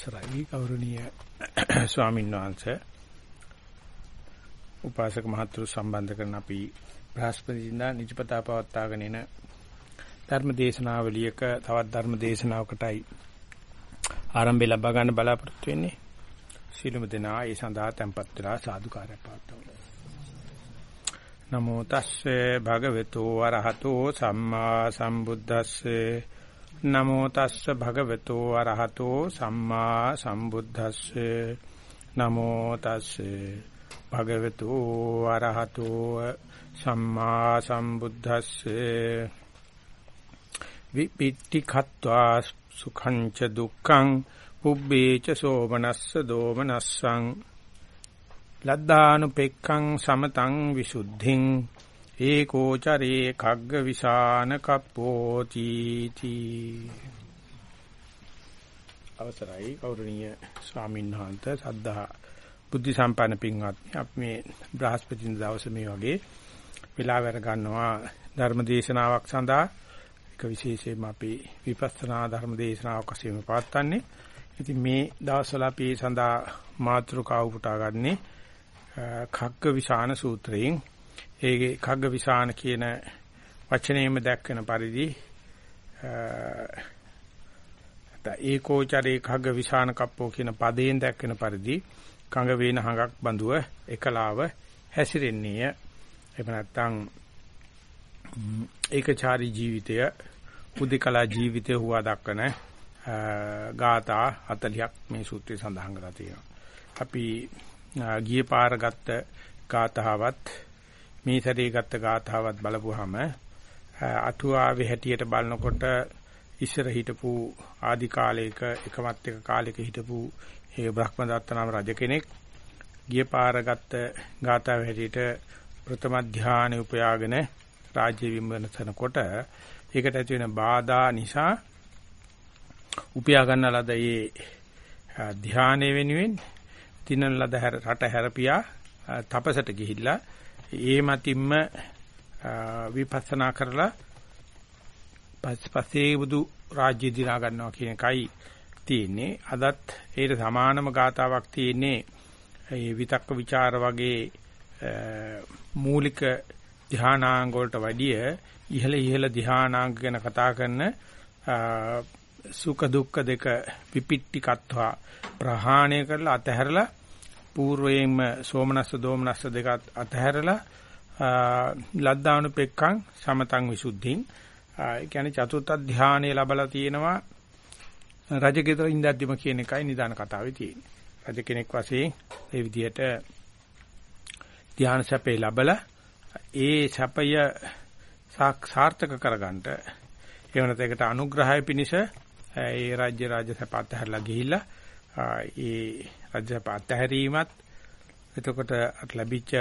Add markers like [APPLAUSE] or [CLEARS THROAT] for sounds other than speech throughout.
අවසරයි. ගෞරවනීය [COUGHS] ස්වාමීන් වහන්සේ. උපාසක මහතුරු සම්බන්ධ කරන අපි බ්‍රහස්පතින්දා නිජපතා පවත්වාගෙන එන ධර්ම දේශනාවලියක තවත් ධර්ම දේශනාවකටයි ආරම්භය ලබා ගන්න බලාපොරොත්තු වෙන්නේ. සීලමු දෙනා ඒ සඳහා tempත් වෙලා සාදුකාරය පවත්වමු. නමෝ තස්සේ භගවතු වරහතෝ සම්මා සම්බුද්දස්සේ නමෝ තස්ස භගවතු අරහතෝ සම්මා සම්බුද්දස්සේ. නමෝ තස්සේ භගවතු අරහතෝ සම්මා සම්බුද්දස්සේ. විපිට්ටි khත්වා සුඛං ච දුක්ඛං පුබ්බේ ච සෝමනස්ස දෝමනස්සං. ලද්දානුපෙක්ඛං සමතං විසුද්ධින් ඒකෝචරේ කග්ග විසාන කප්පෝති තී. අවසරයි ගෞරවනීය ස්වාමීන් වහන්සේ සද්ධා බුද්ධ සම්පන්න පින්වත්නි. අපි මේ බ්‍රහස්පතින් දවසේ මේ වගේ වෙලාව අර ගන්නවා ධර්ම දේශනාවක් සඳහා. එක විශේෂයෙන්ම අපි විපස්සනා ධර්ම දේශනාවක් වශයෙන් පවත්වන්නේ. ඉතින් මේ දවස්වල අපි සඳහා මාතෘකාව උපුටා ගන්නේ කග්ග විසාන සූත්‍රයෙන් ඒකේ කග්ග විසාන කියන වචනයෙම දැක්වෙන පරිදි අ ඒකෝචරේ කග්ග විසාන කප්පෝ කියන පදයෙන් දැක්වෙන පරිදි කඟ වේන හඟක් බඳුව එකලාව හැසිරෙන්නේය එහෙම නැත්නම් ඒකචාරී ජීවිතය උදිකලා ජීවිතය හුවා දක්වන ගාථා 40ක් මේ සූත්‍රයේ සඳහන් කරලා තියෙනවා. අපි ගියේ පාර ගත්ත ගාථාවත් මේ සැරේ ගත්ත ගාථාවත් බලපුවාම අටුවාවේ හැටියට බලනකොට ඉස්සර හිටපු ආදි කාලයක එකමත් එක කාලයක හිටපු ඒ බ්‍රහ්මදත්ත නම් රජ කෙනෙක් ගිය පාර ගත්ත ගාථාවේ හැටියට ප්‍රථම ධානය උපයාගෙන රාජ්‍ය විමර්ශනකොට ඒකට ඇති වෙන බාධා නිසා උපයා ගන්න ලද ඒ ධානය වෙනුවෙන් තිනන ලද රට හැරපියා තපසට ගිහිල්ලා ඒ මතින්ම විපස්සනා කරලා පස්සේ බුදු රාජ්‍ය දිනා ගන්නවා කියන එකයි තියෙන්නේ. අදත් ඒට සමානම ගාතාවක් තියෙන්නේ මේ විතක්ක ਵਿਚාර වගේ මූලික ධානාංග වලට වැඩිය ඉහළ ඉහළ ධානාංග ගැන කතා කරන සුඛ දුක්ඛ දෙක විපිට්ටිකත්වා ප්‍රහාණය කරලා අතහැරලා పూర్වයෙන්ම සෝමනස්ස දෝමනස්ස දෙක අතහැරලා ලද්දානුපෙක්ඛං සමතං විසුද්ධින් ඒ කියන්නේ චතුර්ථ ධානය ලැබලා තියෙනවා රජගෙදර ඉඳද්දිම කියන එකයි නිදාන කතාවේ තියෙන්නේ. රජ කෙනෙක් වශයෙන් ඒ විදිහට ධාන සැපේ ලැබලා ඒ සැපය සාර්ථක කරගන්නට ඒ වෙනත ඒකට අනුග්‍රහය පිණිස ඒ රාජ්‍ය රාජ්‍ය සැප අතහැරලා ගිහිල්ලා ඒ රාජ්‍ය සැප අතහැරීමත් එතකොට ලැබිච්ච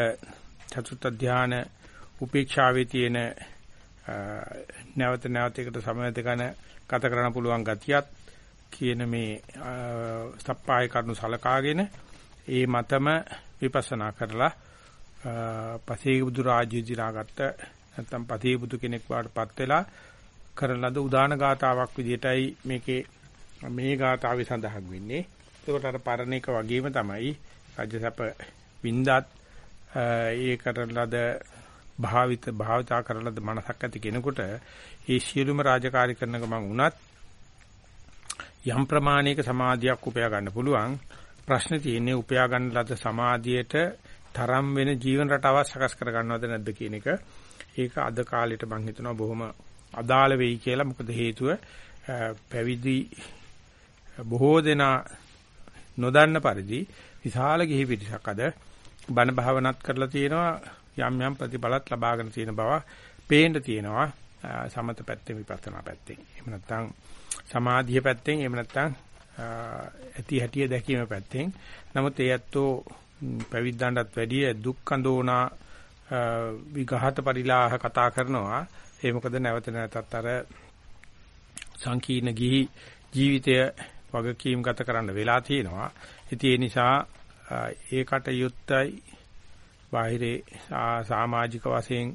චතුර්ථ ධාන උපේක්ෂාවේ තියෙන නැවත නැවත එකට සමවැද ගන්න ගත කරන්න පුළුවන් ගතියත් කියන මේ සප්පාය කරුණු සලකාගෙන ඒ මතම විපස්සනා කරලා පසේ බුදු රාජ්‍ය දිනාගත්ත නැත්නම් පසේ බුදු කෙනෙක් වාටපත් වෙලා කරන ලද උදාන ගාතාවක් විදිහටයි මේකේ මේ ගාතාවේ සඳහන් වෙන්නේ. ඒකට අර පරණ එක වගේම තමයි රාජ්‍යසප වින්දත් ඒ කරන ලද භාවිත භාවිතා කරන ලද මනසක් ඇති කෙනෙකුට ඒ සියලුම රාජකාරී කරන ගමන් වුණත් යම් ප්‍රමාණයක සමාධියක් උපයා ගන්න පුළුවන්. ප්‍රශ්නේ තියෙන්නේ උපයා ගන්න ලද සමාධියට තරම් වෙන ජීවන රටාවක් සකස් කර ගන්නවද නැද්ද කියන එක. ඒක අද කාලෙට මම හිතනවා බොහොම අදාළ වෙයි කියලා. මොකද හේතුව පැවිදි බොහෝ දෙනා නොදන්න පරිදි විශාල ගිහි පිරිසක් අද බණ භාවනාත් කරලා තියෙනවා යම් යම් ප්‍රතිඵලත් ලබාගෙන තියෙන බව පේන්න තියෙනවා සමත පැත්තෙන් විපස්සනා පැත්තෙන්. එහෙම නැත්නම් සමාධිය පැත්තෙන් එහෙම නැත්නම් ඇති හැටිය දැකීම පැත්තෙන්. නමුත් ඒ ඇත්තෝ පැවිද්දන්ටත් වැඩිය දුක්ඛඳෝනා විඝාත පරිලාහ කතා කරනවා. ඒ මොකද නැවත නැවතත් අර සංකීර්ණ ගිහි ජීවිතය වගකීම් ගත කරන්න වෙලා තියෙනවා. ඉතින් ඒ නිසා ඒකට යුත්තයි බාහිරේ සමාජික වශයෙන්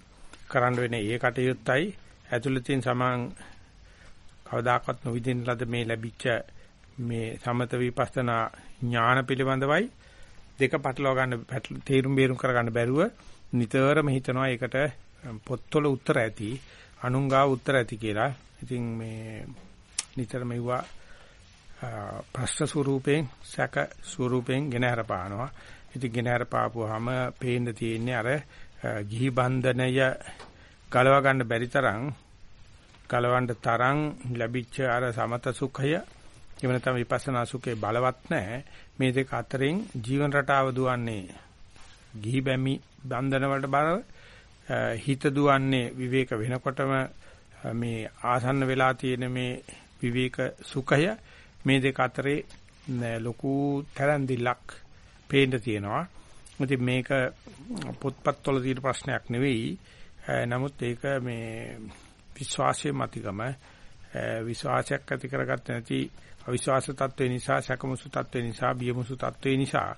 කරන්න වෙන ඒ කටයුත්තයි ඇතුළතින් සමන් කවදාකවත් නොවිදින ලද මේ ලැබිච්ච මේ සමත විපස්සනා ඥාන පිළිබඳවයි දෙක පටලවා ගන්න තේරුම් බේරුම් කර ගන්න බැරුව නිතරම හිතනවා ඒකට පොත්වල උත්තර ඇති අනුංගා උත්තර ඇති කියලා. ඉතින් මේ නිතරම ඉුවා ප්‍රශ්න ස්වරූපයෙන් සැක ස්වරූපයෙන් ගෙන හරපානවා. ඉතින් ගෙන හරපාපුවාම පේන්න තියෙන්නේ අර ගිහි බන්ධනය ගලව ගන්න බැරි තරම් ගලවන්න තරම් ලැබිච්ච අර සමත සුඛය එහෙම නැත්නම් විපස්සනා සුඛේ බලවත් නැහැ. මේ දෙක අතරින් ජීවන රටාව දුවන්නේ ගිහි බැමි බන්ධන වලට බලව හිත දුවන්නේ විවේක වෙනකොටම මේ ආසන්න වෙලා තියෙන මේ විවේක සුඛය මේ දෙක අතරේ ලොකු තරන්දිලක් පේන්න තියෙනවා. ඉතින් මේක පොත්පත්වල තියෙන ප්‍රශ්නයක් නෙවෙයි. නමුත් ඒක මේ විශ්වාසයේ මතිකම විශ්වාසයක් ඇති කරගත්ත නැති අවිශ්වාස තත්ත්වේ නිසා සැකමුසු තත්ත්වේ නිසා බියමුසු තත්ත්වේ නිසා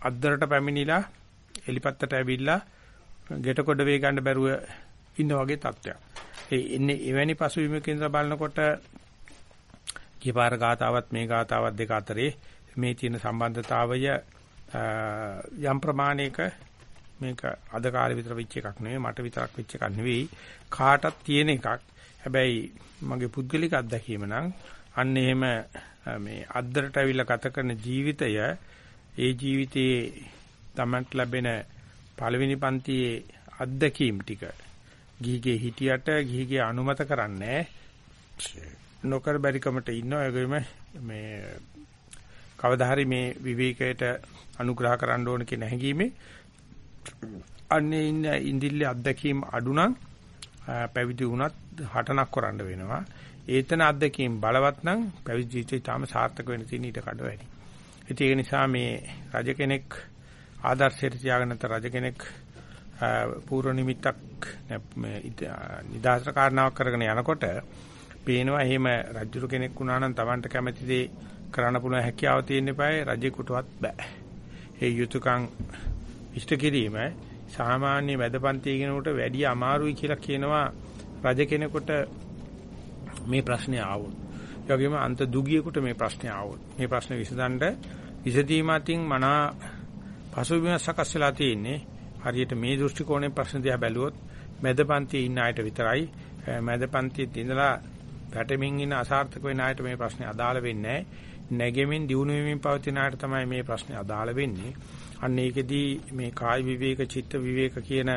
අද්දරට පැමිණිලා එලිපත්තට ඇවිල්ලා ගෙට කොට වේ ගන්න බැරුව ඉන්න වගේ තත්ත්වයක්. ඒ ඉන්නේ එවැනි පසුබිමකින් බලනකොට කීපාර ගාතාවත් මේ ගාතාවත් දෙක අතරේ මේ තියෙන සම්බන්ධතාවය යම් ප්‍රමාණයක මේක අද කාලේ විතර වෙච්ච එකක් නෙවෙයි මට විතරක් වෙච්ච එකක් නෙවෙයි කාටත් තියෙන එකක්. හැබැයි මගේ පුද්ගලික අත්දැකීම නම් අන්න එහෙම මේ අද්දරට අවිලා ගත කරන ජීවිතය ඒ ජීවිතයේ තමන්ට ලැබෙන පළවෙනි පන්තියේ අත්දැකීම් ටික ගිහිගේ හිටියට ගිහිගේ අනුමත කරන්නේ නොකර බැරිකමට ඉන්නවා ඒගෙම මේ කවදා හරි මේ විවේකයට අනුග්‍රහ කරන්න ඕන කියන හැඟීමේ අන්නේ ඉන්න ඉන්දිල්ලේ අත්දැකීම් අඩු නම් පැවිදි වුණත් හටනක් කරන්න වෙනවා ඒතන අද්දකීම් බලවත් නම් පැවිදි ජීවිතය තාම සාර්ථක වෙන්න තියෙන ඊට කඩ වැඩි. ඒක නිසා මේ රජ කෙනෙක් ආදර්ශයට තියාගෙන නැත්නම් රජ කෙනෙක් පූර්ව නිමිත්තක් නිදාසර කාරණාවක් කරගෙන යනකොට පේනවා එහෙම රජුරු කෙනෙක් වුණා නම් Tamanට කැමති දේ කරන්න පුළුවන් හැකියාව තියෙන්න eBay රජෙකුටවත් බෑ. ඒ යුතුයකම් ඉෂ්ට කිරීම සාමාන්‍ය වැදපන්ති කෙනෙකුට වැඩි අමාරුයි කියලා කියනවා රජ කෙනෙකුට මේ ප්‍රශ්නේ ආවොත්. ඒ වගේම අන්ත දුගියෙකුට මේ ප්‍රශ්නේ ආවොත්. මේ ප්‍රශ්නේ විසඳන්න විසඳීම අතින් මනා පසුබිම සකස් වෙලා තියෙන්නේ. හරියට මේ දෘෂ්ටි කෝණයෙන් ප්‍රශ්න දිහා බැලුවොත් මැදපන්තියේ ඉන්න අයට විතරයි මැදපන්තියේ ඉඳලා පැටමින් ඉන්න අසාර්ථක වෙන අයට මේ ප්‍රශ්නේ අදාළ වෙන්නේ නැගෙමින් දිනු වෙමින් පවතින අයට තමයි මේ ප්‍රශ්නේ අදාළ වෙන්නේ. අන්න ඒකෙදී මේ කාය විවේක චිත්ත විවේක කියන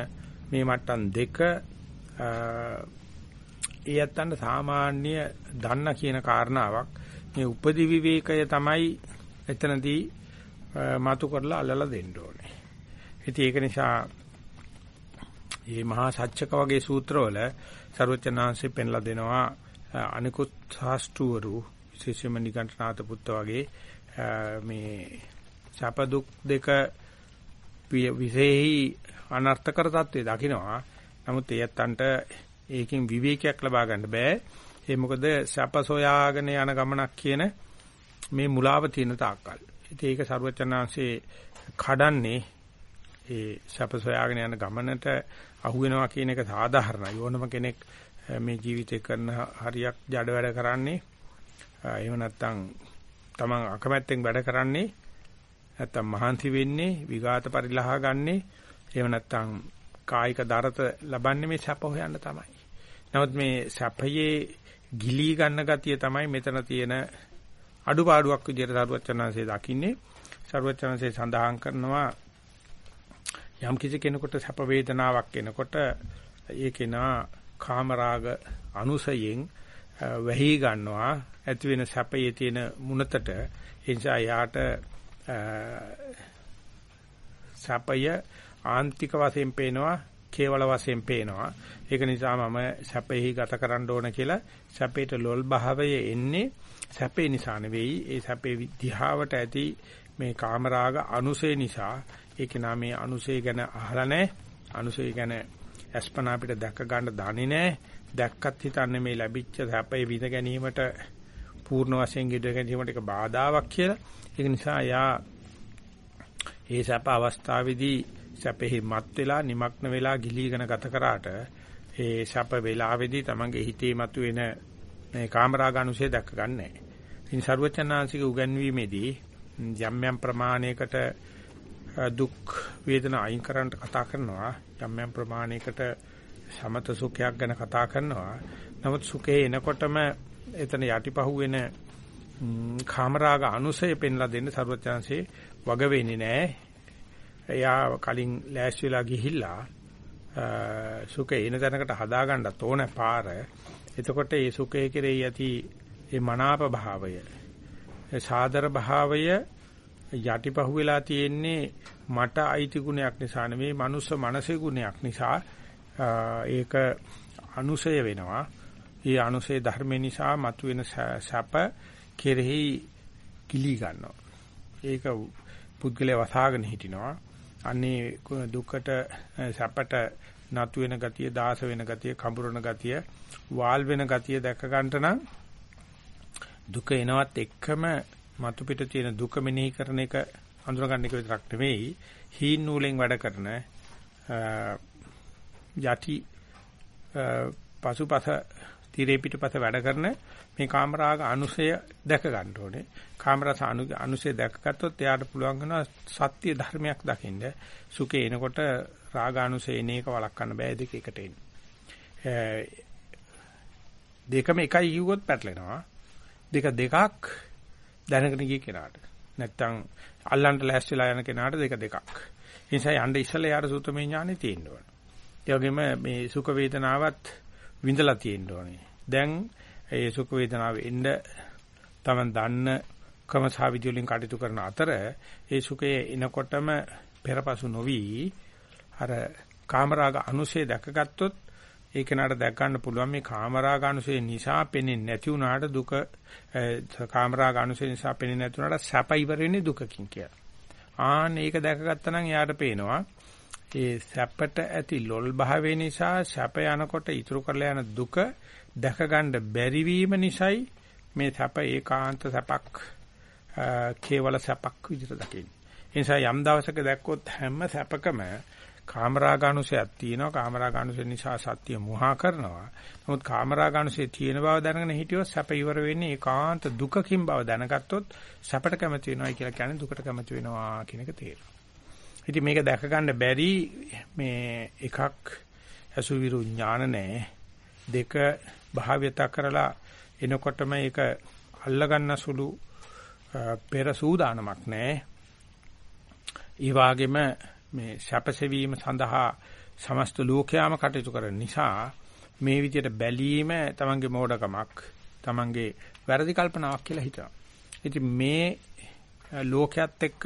මේ මට්ටම් දෙක ඒ යත්තන්ට සාමාන්‍ය දන්න කියන කාරණාවක් මේ උපදි විවේකය තමයි එතනදී මතු කරලා අල්ලලා දෙන්න ඕනේ. ඉතින් ඒක නිසා මේ මහා සත්‍යක වගේ සූත්‍රවල ਸਰවචනාංශයෙන් පෙන්ලා දෙනවා අනිකුත් ශාස්ත්‍රවරු විශේෂයෙන්ම නිකණ්ඨනාත පුත්ත වගේ මේ සැප දුක් දෙක විශේෂයි අනර්ථකර තත්ත්වේ දකිනවා. නමුත් එයත්න්ට ඒකෙන් විවේකයක් ලබා ගන්න බෑ. ඒ මොකද සැප සොයාගෙන යන ගමනක් කියන මේ මුලාව තියෙන තාක්කල්. ඉතින් ඒක ਸਰවචනාංශේ කඩන්නේ ඒ සැප සොයාගෙන යන ගමනට අහු වෙනවා කියන එක සාධාරණයි. ඕනම කෙනෙක් මේ ජීවිතේ කරන හරියක් ජඩ වැඩ කරන්නේ එහෙම නැත්නම් තමන් අකමැත්තෙන් වැඩ කරන්නේ නැත්නම් මහන්සි වෙන්නේ විඝාත පරිලහ ගන්නේ එහෙම නැත්නම් කායික දරත ලබන්නේ මේ සැප හොයන්න තමයි. නමුත් මේ සැපයේ ගිලී ගන්න ගතිය තමයි මෙතන තියෙන අඩුපාඩුවක් විදිහට සරුවචනanse දකින්නේ. සරුවචනanse සඳහන් කරනවා යම් කිසි කෙනෙකුට සැප වේදනාවක් එනකොට ඒ කෙනා කාමරාග අනුසයෙන් වැහි ගන්නවා ඇති වෙන සැපයේ තියෙන මුනතට ඒ නිසා යාට සැපය ආන්තික වශයෙන් පේනවා කේවල වශයෙන් පේනවා. ඒක නිසා මම සැපෙහි ගත කරන්න ඕන කියලා සැපේට ලොල් භාවය එන්නේ සැපේ නිසා නෙවෙයි. ඒ සැපේ විද්‍යාවට ඇති මේ කාමරාග අනුසය නිසා ඒක නා මේ අනුසය ගැන අහලා නැහැ. අනුසය ගැන අස්පනා අපිට දැක ගන්න දන්නේ නැහැ. දැක්කත් හිතන්නේ මේ ලැබිච්ච සැපේ විඳ ගැනීමට පූර්ණ වශයෙන් ඉඩ ගැනීමට එක බාධාවක් කියලා. ඒක නිසා යා ඒ සැප අවස්ථාවේදී සැපෙහි මත් වෙලා নিমগ্ন වෙලා ගිලීගෙන ගත කරාට ඒ සැප වේලාවේදී තමන්ගේ හිතේ මතුවෙන මේ කාමරාගනුසය දැක ගන්නෑ. ඉතින් ਸਰුවචනාංශික උගන්වීමේදී යම් යම් ප්‍රමාණයකට දුක් වේදනා අයින් කරන්න කතා කරනවා. යම් යම් ප්‍රමාණයකට සමත සුඛයක් ගැන කතා කරනවා. නමුත් සුඛේ එනකොටම එතන යටිපහුවෙන කාමරාග අනුසය පෙන්ලා දෙන්න ਸਰවචනාංශේ වග වෙන්නේ නැහැ එයා කලින් ලෑස්ති වෙලා ගිහිල්ලා සුඛේ එන තැනකට හදාගන්නත් ඕන පාර. එතකොට ඒ සුඛයේ කෙරෙහි ඇති ඒ මනාප භාවය සාදර භාවය යටිපහුව වෙලා තියෙන්නේ මට අයිති ගුණයක් නිසා නෙවෙයි මනුස්ස මනසේ ගුණයක් නිසා ඒක අනුසය වෙනවා. ඒ අනුසය ධර්ම නිසා මතුවෙන සැප කෙරෙහි කිලි ගන්නවා. ඒක පුද්ගලයා වසාගෙන හිටිනවා. අන්නේ දුකට සැපට නතු වෙන ගතිය, දාස වෙන ගතිය, කඹරන ගතිය, වාල් වෙන ගතිය දැක ගන්නට නම් දුක එනවත් එක්කම මතු පිට තියෙන දුක මෙනෙහි කරන එක අඳුරගන්න එක විතරක් නෙවෙයි හීන් නූලෙන් වැඩ කරන යටි පසුපස tire පිටපස වැඩ කරන මේ කාමරාග අනුසය දැක ගන්න ඕනේ. කාමරස අනුසය දැකගත්තොත් එයාට පුළුවන් වෙනවා සත්‍ය ධර්මයක් දකින්න. සුඛේ එනකොට රාගානුසය එන එක වළක්වන්න බෑ දෙක එකට එන්නේ. දෙකම එකයි කිව්වොත් පැටලෙනවා. දෙක දෙකක් දැනගෙන ගිය කෙනාට. නැත්තම් අල්ලන්න ලෑස්තිලා යන කෙනාට දෙක දෙකක්. ඒ නිසා යන්න ඉස්සෙල්ලා යාර සූතමේ ඥානෙ තියෙන්න ඕන. ඒ වගේම මේ සුඛ වේදනාවත් විඳලා තියෙන්න ඕනේ. දැන් ඒ සුඛ වේදනාව එන්න තමන් දන්න ක්‍රම සහ විදි වලින් කටයුතු කරන අතර ඒ සුඛයේ එනකොටම පෙරපසු නොවි අර කාමරාග අනුශේ දැකගත්තොත් ඒ කෙනාට දැක් ගන්න පුළුවන් මේ කාමරාගානුසය නිසා පෙනෙන්නේ නැති වුණාට දුක කාමරාගානුසය නිසා පෙනෙන්නේ නැති වුණාට සැප ඉවර වෙන්නේ දුකකින් කියලා. ආන්න ඒක දැකගත්තා නම් එයාට පේනවා ඒ සැපට ඇති ලොල් භාවය නිසා සැප යනකොට ඉතුරු කරලා යන දුක දැක ගන්න බැරි වීම නිසායි මේ සැප ඒකාන්ත සැපක් කේවල සැපක් විදිහට දකින්නේ. ඒ නිසා යම් දවසක දැක්කොත් හැම සැපකම කාමරාගානුසයක් තියෙනවා. කාමරාගානුසය නිසා සත්‍ය මුහා කරනවා. නමුත් කාමරාගානුසය තියෙන බව දැනගෙන හිටියොත් සැප ඉවර වෙන්නේ ඒකාන්ත දුකකින් බව දැනගත්තොත් සැපට කැමති වෙනවා කියලා කියන්නේ දුකට කැමති වෙනවා කියන එක තේරෙනවා. ඉතින් මේක දැක ගන්න බැරි මේ එකක් අසුවිරු ඥාන නැහැ දෙක භාව්‍යත කරලා එනකොටම ඒක අල්ල ගන්න සුළු පෙර සූදානමක් නැහැ ඒ වගේම මේ සැපසෙවීම සඳහා සමස්ත ලෝකයාම කටයුතු කරන නිසා මේ විදිහට බැලීම තමන්ගේ මෝඩකමක් තමන්ගේ වැරදි කල්පනාවක් කියලා හිතනවා. ඉතින් මේ ලෝකයක් එක්ක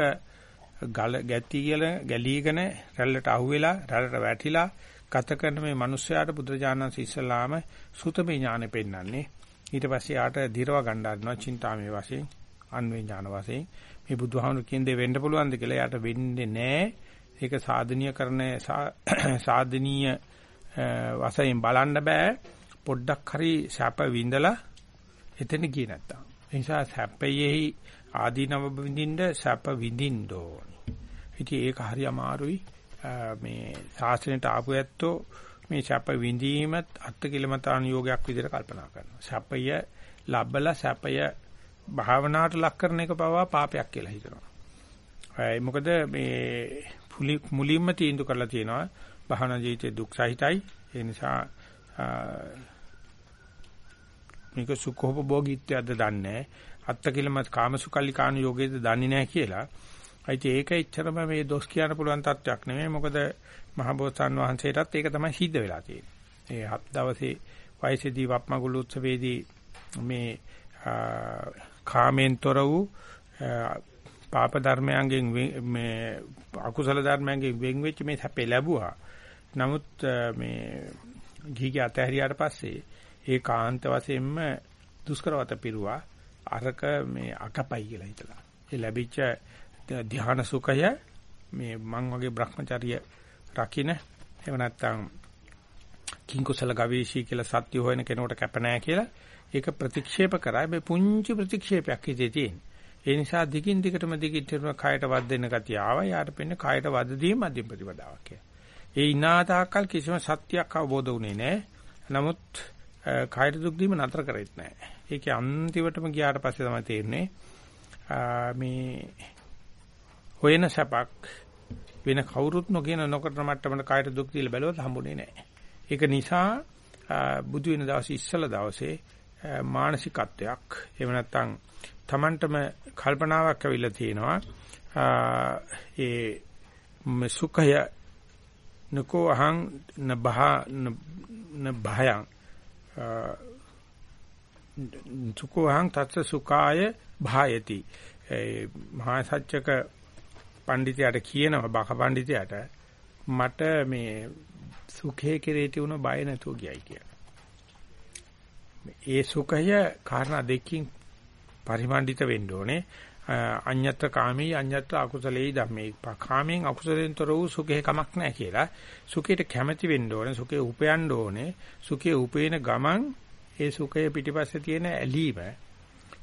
ගල ගැටි කියලා ගැලීගෙන රැල්ලට අහුවෙලා රැල්ලට වැටිලා ගත කරන මේ මිනිස්යාට බුදුරජාණන් ඉස්සලාම සුතමේ ඥානෙ පෙන්වන්නේ. ඊට පස්සේ ආට දිරව ගණ්ඩානවා චින්තාමේ වශයෙන් අන්වේ ඥාන වශයෙන් මේ බුදුහාමුදුරු කියන දේ වෙන්න පුළුවන්ද කියලා යාට වෙන්නේ නැහැ. ඒක සාධනීය කරන [CLEARS THROAT] සාධනීය වශයෙන් බලන්න බෑ. පොඩ්ඩක් හරි සැප විඳලා එතන ගියේ නැත්තම්. ඒ නිසා සැපයෙහි ආදීනව විඳින්න සැප විඳින්න. ඕනේ ඉතින් ඒක හරි අමාරුයි. මේ ශාස්ත්‍රයට ආපු ඇත්තෝ මේ සැප විඳීමත් අත්කිලමතාන යෝගයක් විදිහට කල්පනා කරනවා. සැපය ලබලා සැපය භාවනාවට ලක් කරන එක පවා පාපයක් කියලා හිතනවා. ඒ මොකද මේ මුලින්ම තීන්දුව කරලා තියෙනවා භවනා ජීවිතේ දුක් සහිතයි ඒ නිසා මේක සුඛෝපභෝගීත්වයක්ද දන්නේ අත්තකිලමත් කාමසුකල්ලිකාන යෝගයේද දන්නේ නැහැ කියලා. අයිති ඒක එච්චරම මේ දොස් කියන්න පුළුවන් තත්වයක් නෙමෙයි මොකද මහබෝසත්න් වහන්සේටත් ඒක තමයි සිද්ධ වෙලා තියෙන්නේ. ඒ හත් දවසේ වයසේදී වප්මගුළු උත්සවයේදී මේ කාමෙන්තර වූ පාප ධර්මයන්ගෙන් මේ අකුසල ධර්මයන්ගෙන් වෙන් වෙච්ච මේ සැපේ ලැබුවා. නමුත් මේ ගිහිගේ අතහැරියාට පස්සේ ඒ කාන්ත වශයෙන්ම දුෂ්කරවත පිරුවා අරක මේ අකපයි කියලා හිතලා. ඒ ලැබිච්ච ධ්‍යාන සුඛය මේ මං වගේ Brahmacharya රකින්න එහෙම නැත්නම් කිංකුසල ගවේෂී කියලා සත්‍ය හොයන කෙනෙකුට කැප නැහැ කියලා ඒක ප්‍රතික්ෂේප කරා මේ පුංචි ප්‍රතික්ෂේපයක් ඉතේ තියෙන්නේ. ඒ නිසා දිගින් දිගටම දිගින් කයට වද දෙන්න ගතිය ආවා. යාට පෙන්නේ කයට වද දීම මධ්‍යම ප්‍රතිපදාවක් කියලා. ඒ ඉනාතාකල් කිසිම සත්‍යයක් අවබෝධ වුණේ නැහැ. නමුත් කයට දුක් දීම නතර කරෙත් නැහැ. ඒකේ අන්තිමටම ගියාට පස්සේ තමයි තේරෙන්නේ මේ හොයන සැපක් වෙන කවුරුත් නොකියන නොකරන මට්ටමකට කායට දුක් දීලා බැලුවත් හම්බුනේ නැහැ. ඒක නිසා බුදු වෙන දවසේ ඉස්සල දවසේ මානසිකත්වයක් එහෙම නැත්නම් Tamanටම කල්පනාවක් ඇවිල්ලා තියෙනවා. ඒ සුඛය නකෝ අහං නබහ නභයං සුඛෝ අහං තත්ස සුඛාය භායති. මහා සත්‍යක පඬිතයාට කියනවා බක පඬිතයාට මට මේ සුඛයේ කෙරේ තියුණ බය නැතුව ගියයි කියලා. ඒ සුඛය කාරණා දෙකකින් පරිමණ්ඩිත වෙන්න ඕනේ. අඤ්ඤත්‍ර කාමී අඤ්ඤත්‍ර අකුසලේ ධම්මේ. කාමයෙන් අකුසලෙන් තොර වූ සුඛේ කමක් නැහැ කියලා. සුඛයට කැමැති වෙන්න ඕනේ. සුඛේ උපයන්න ඕනේ. සුඛේ උපේන ගමන් ඒ සුඛය පිටිපස්සේ තියෙන ඇලීම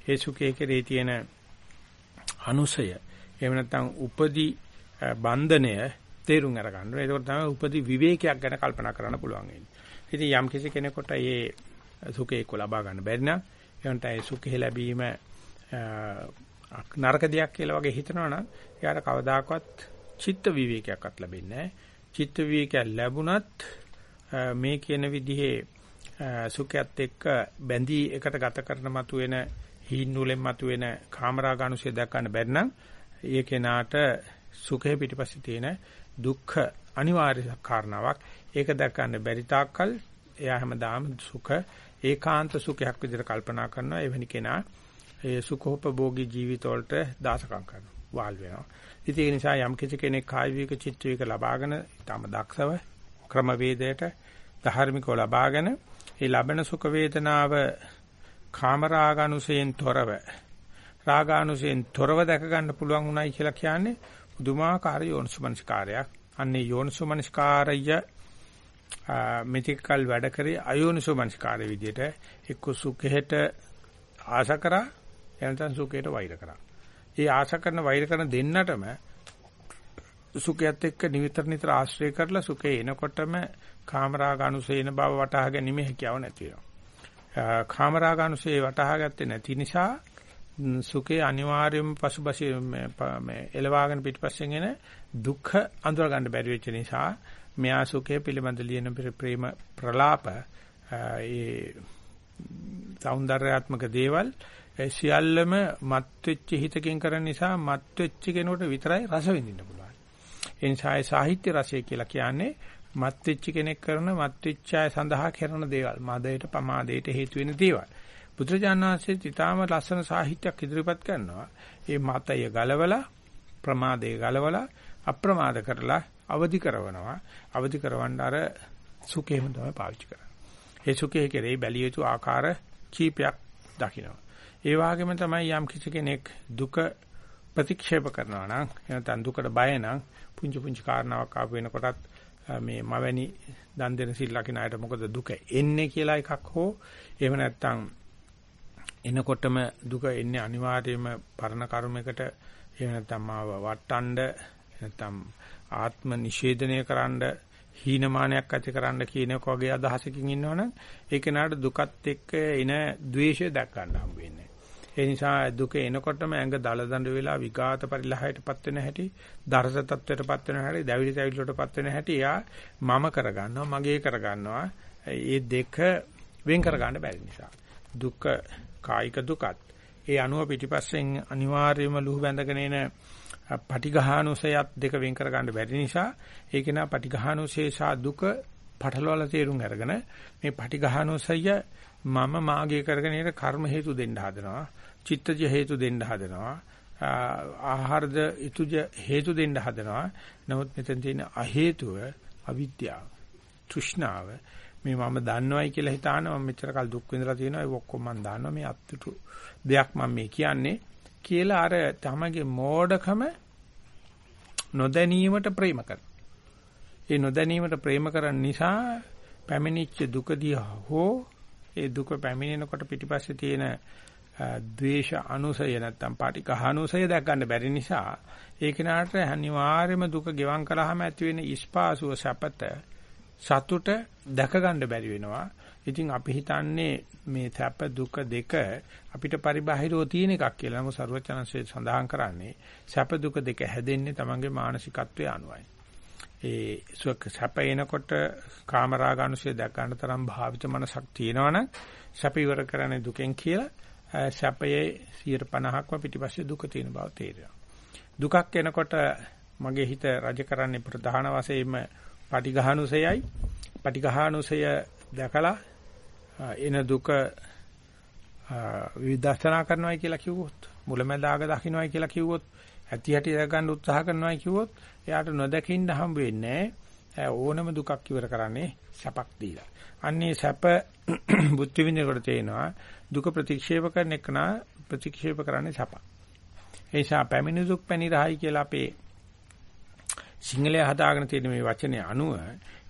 ඒ සුඛයේ කෙරේ තියෙන අනුසය එහෙම නැත්නම් උපදි බන්ධනය තේරුම් අරගන්න. ඒක තමයි උපදි විවේකයක් ගැන කල්පනා කරන්න පුළුවන් වෙන්නේ. ඉතින් යම් කිසි කෙනෙකුට මේ සුඛේක ලබා ගන්න බැරි නම් එවන්ට ඒ සුඛේ ලැබීම නරක දෙයක් කියලා වගේ හිතනවනම් එයාට කවදාකවත් චිත්ත විවේකයක්වත් ලැබෙන්නේ නැහැ. චිත්ත විවේකයක් ලැබුණත් මේ කියන විදිහේ සුඛයත් එක්ක බැඳී එකට ගත කරන මතුවෙන හීන් නූලෙන් මතුවෙන කාමරාගානුසය දක්වන්න බැරි නම් ඒ කෙනාට සුඛය පිටිපස්සේ තියෙන දුක්ඛ අනිවාර්ය කාරණාවක්. ඒක දක්වන්න බැරි තාක්කල් එයා හැමදාම සුඛ ඒකාන්ත සුඛයක් විදිහට කල්පනා කරනවා. එවැනි කෙනා ඒ සුඛෝපභෝගී ජීවිත වලට දාසකම් කරනවා. වාල් වෙනවා. ඉතින් ඒ නිසා යම් කිසි කෙනෙක් කාය වික චිත්ත වික ලබාගෙන ඊටම දක්ෂව ක්‍රමවේදයට ධාර්මිකව ලබාගෙන ඒ ලබන සුඛ වේදනාව කාමරාගානුසයෙන් තොරව රාගානුසයෙන් තොරව දැක ගන්න පුළුවන් උනායි කියලා කියන්නේ පුදුමාකාර යෝනිසුමනස්කාරයක්. අන්නේ යෝනිසුමනස්කාරය මෙතිකල් වැඩ කරේ අයෝනිසුමනස්කාරය විදිහට එක්ක සුඛයට ආශ කරා එනතන් සුඛයට වෛර කරා. ඒ ආශ කරන වෛර කරන දෙන්නටම සුඛයත් එක්ක නිතර නිතර ආශ්‍රය කරලා සුඛේ එනකොටම කාමරාගනුසේන බව වටහා ගැනීම හැකියාව නැති වෙනවා. කාමරාගනුසේ වටහා ගත්තේ නැති නිසා සුඛේ අනිවාර්යම පසුබසී මේ එලවාගෙන පිටපස්සෙන් එන දුක්ඛ අඳුර ගන්න බැරි වෙච්ච නිසා මෙයා සුඛය පිළිබඳ ලියන ප්‍රේම ප්‍රලාප ඒ సౌందర్యාත්මක දේවල් සියල්ලම මත් වෙච්ච හිතකින් කරන නිසා මත් වෙච්ච කෙනෙකුට විතරයි රස විඳින්න පුළුවන්. ඒ නිසා සාහිත්‍ය රසය කියලා කියන්නේ මත් වෙච්ච කෙනෙක් කරන මත් වෙච්ච අය සඳහා කරන දේවල්. මදයට පමාදයට හේතු වෙන දේවල්. බුදුරජාණන් වහන්සේ ඊටාම ලස්සන සාහිත්‍යයක් ඉදිරිපත් කරනවා. ඒ මතය ගලවලා ප්‍රමාදය ගලවලා අප්‍රමාද කරලා අවදි කරනවා. අවදි කරවන්න අර සුඛේම තමයි පාවිච්චි කරන්නේ. ඒ සුඛයේ කෙරෙහි බැලිය යුතු ආකාර කීපයක් දකිනවා. ඒ වගේම තමයි යම් කිසි කෙනෙක් දුක ප්‍රතික්ෂේප කරනවා නම් එනතන් දුකට බය නම් පුංචි පුංචි කාරණාවක් ආපු වෙනකොටත් මේ මවැනි දන් දෙන සිල් ලකින අයට මොකද දුක එන්නේ කියලා එකක් හෝ එහෙම නැත්නම් එනකොටම දුක එන්නේ අනිවාර්යයෙන්ම පරණ කර්මයකට එහෙම නැත්නම් මාව වටණ්ඩ නැත්නම් ආත්ම නිෂේධනය කරන්න හීනමානයක් ඇති කරන්න කියන එක වගේ අදහසකින් ඉන්නවනම් ඒක නාට දුකත් එක්ක එන द्वේෂය දැක් ගන්න හම්බ වෙන්නේ. ඒ නිසා දුක එනකොටම ඇඟ දල දඬු වෙලා විඝාත පරිලහයටපත් වෙන හැටි, දරස තත්වයටපත් වෙන හැටි, දැවිලි තැවිලටපත් වෙන හැටි එයා මම කරගන්නවා, මගේ කරගන්නවා. මේ දෙක වෙන් කරගන්න බැරි නිසා. දුක කායික දුකත් ඒ අනුව පිටිපස්සෙන් අනිවාර්යයෙන්ම ලුහු බැඳගෙන එන පටිඝානුසයත් දෙක වෙන් කර ගන්න බැරි නිසා ඒක නා පටිඝානුසය සහ දුක පටලවලා තේරුම් අරගෙන මේ පටිඝානුසය මම මාගේ කරගෙන ඉර කර්ම හේතු දෙන්න හදනවා චිත්තජ හේතු දෙන්න හදනවා ආහාරද ඉතුජ හේතු දෙන්න හදනවා නමුත් මෙතන තියෙන අ හේතුව අවිද්‍යාව තෘෂ්ණාව මේ මම දන්නවයි කියලා හිතාන මම මෙච්චර කල් දුක් විඳලා තියෙනවා ඒක ඔක්කොම මම දන්නවා මේ අත්තුතු දෙයක් මම මේ කියන්නේ කියලා අර තමගේ මෝඩකම නොදැනීමට ප්‍රේම කරනවා. ඒ නොදැනීමට ප්‍රේම කරන නිසා පැමිණිච්ච දුකදී හෝ ඒ දුක පැමිණෙනකොට පිටිපස්සේ තියෙන ද්වේෂ අනුසය නැත්තම් පාටිකහනුසය දැක් ගන්න බැරි නිසා ඒ කෙනාට අනිවාර්යයෙන්ම දුක ගෙවම් කළාම ඇති වෙන ඉස්පාසුව සැපත සතුට දැක ගන්න බැරි වෙනවා. ඉතින් අපි හිතන්නේ මේ සැප දුක දෙක අපිට පරිබාහිරව තියෙන එකක් කියලා. නමුත් ਸਰවචනංශයේ සඳහන් කරන්නේ සැප දුක දෙක හැදෙන්නේ තමන්ගේ මානසිකත්වයේ අනුවයි. ඒ සුවක සැප එනකොට කාමරාගානුසය දැක ගන්න තරම් භාවිත මනසක් තියෙනවනම් සැප ඉවර කරන්නේ දුකෙන් කියලා සැපයේ 50%ක්ම පිටිපස්සේ දුක තියෙන බව තේරෙනවා. දුකක් එනකොට මගේ හිත රජ කරන්නේ ප්‍රධාන වශයෙන්ම පටිඝානුසයයි. පටිඝානුසය දැකලා එන දුක විදර්ශනා කරනවායි කියලා කිව්වොත් මුලැමැදාග දකින්නවායි කියලා කිව්වොත් ඇති හැටි දැක ගන්න උත්සාහ කරනවායි කිව්වොත් එයාට නොදකින්න හම්බ වෙන්නේ ඕනම දුකක් ඉවර කරන්නේ සැපක් දීලා. අන්නේ සැප [CLEARS THROAT] බුද්ධ විඳිනකොට තේනවා දුක ප්‍රතික්ෂේප කරන එක නා ප්‍රතික්ෂේප කරන්නේ සැප. ඒ නිසා පැමිණි දුක් පැණි රහයි කියලා අපේ සිංහලයේ හදාගෙන තියෙන මේ වචනේ අනුව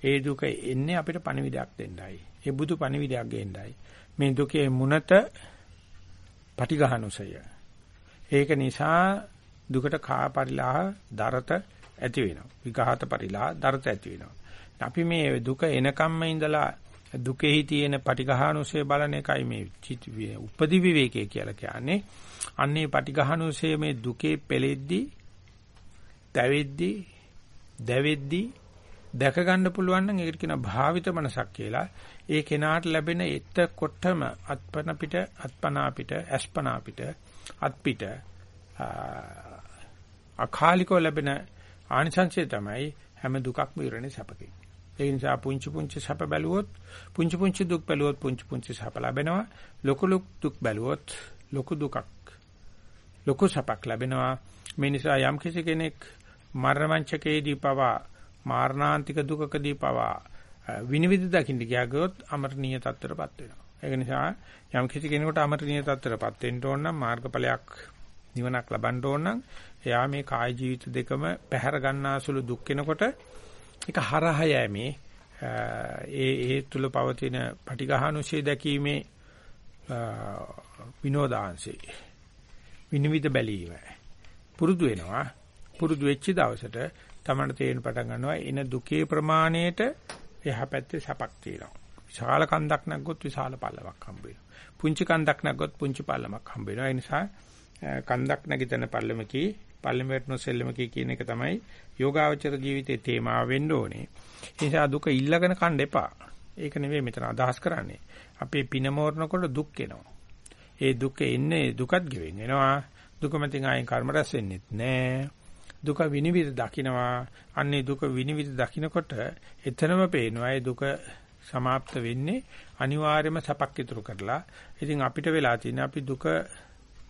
ඒ දුක එන්නේ අපිට පණිවිඩයක් දෙන්නයි. ඒ බුදු පණිවිඩයක් ගේන්නයි. මේ දුකේ මුනත පටිඝානුසය. ඒක නිසා දුකට කා පරිලාහ දරත ඇති වෙනවා. විඝාත පරිලාහ දරත ඇති වෙනවා. අපි මේ දුක එනකම්ම ඉඳලා දුකෙහි තියෙන පටිඝානුසය බලන එකයි මේ උපදි විවේකයේ කියලා කියන්නේ. අන්නේ පටිඝානුසය මේ දුකේ පෙලෙද්දී, දැවෙද්දී, දැවෙද්දී දැක ගන්න පුළුවන් නම් ඒකට කියන භාවිත මනසක් කියලා. ඒ කෙනාට ලැබෙන එතකොටම අත්පන පිට, අත්පනා පිට, අස්පනා පිට, අත් පිට අකාලිකව ලැබෙන ආනිසංසය තමයි හැම දුකක්ම ඉරණේ සැපකින්. ඒ නිසා පුංචි පුංචි සැප බැලුවොත් පුංචි පුංචි දුක් බැලුවොත් පුංචි පුංචි සැප ලැබෙනවා. ලොකු ලොකු දුක් බැලුවොත් ලොකු දුකක් ලොකු සැපක් ලැබෙනවා. මේ නිසා යම් කිසි කෙනෙක් මරණ මංචකයේදී පවා මාරණාන්තික දුකකදී පවා විනිවිද දකින්න ගියාගොත් අමරණීය තත්ත්වයටපත් වෙනවා. ඒක නිසා යම් කිසි කෙනෙකුට අමරණීය තත්ත්වයටපත් වෙන්න ඕන නම් මාර්ගඵලයක් නිවනක් ලබන්න ඕන නම් එයා මේ කාය ජීවිත දෙකම පැහැර ගන්නාසුළු දුක් වෙනකොට ඒක හරහා යෑමේ ඒ ඒ තුල පවතින පටිඝානුශය දැකීමේ විනෝදාංශේ විනිවිද බැලීම. පුරුදු වෙනවා. පුරුදු වෙච්ච දවසට තමන්ට තේරෙන පටන් ගන්නවා එන දුකේ ප්‍රමාණයට එහා පැත්තේ සැපක් තියෙනවා. විශාල කන්දක් නැග්ගොත් විශාල පල්ලමක් හම්බ වෙනවා. පුංචි කන්දක් නැග්ගොත් පුංචි පල්ලමක් හම්බ වෙනවා. ඒ නිසා කන්දක් නැගිටින පල්ලමකී පල්ලමට නොසෙල්ලමකී කියන එක තමයි යෝගාවචර ජීවිතයේ තේමාව වෙන්න ඕනේ. ඒ නිසා දුක ඉල්ලගෙන කන්න එපා. ඒක නෙවෙයි මෙතන අදහස් කරන්නේ. අපේ පින මෝරනකොට දුක් එනවා. ඒ දුක එන්නේ දුකත් ගෙවෙන්න එනවා. දුක මතින් ආයෙන් කර්ම රැස් වෙන්නෙත් නෑ. දුක විනිවිද දකින්නවා. අන්නේ දුක විනිවිද දකින්නකොට එතනම පේනවා ඒ දුක સમાપ્ત වෙන්නේ අනිවාර්යයෙන්ම සපක් ඉතුරු කරලා. ඉතින් අපිට වෙලා තියෙන අපි දුක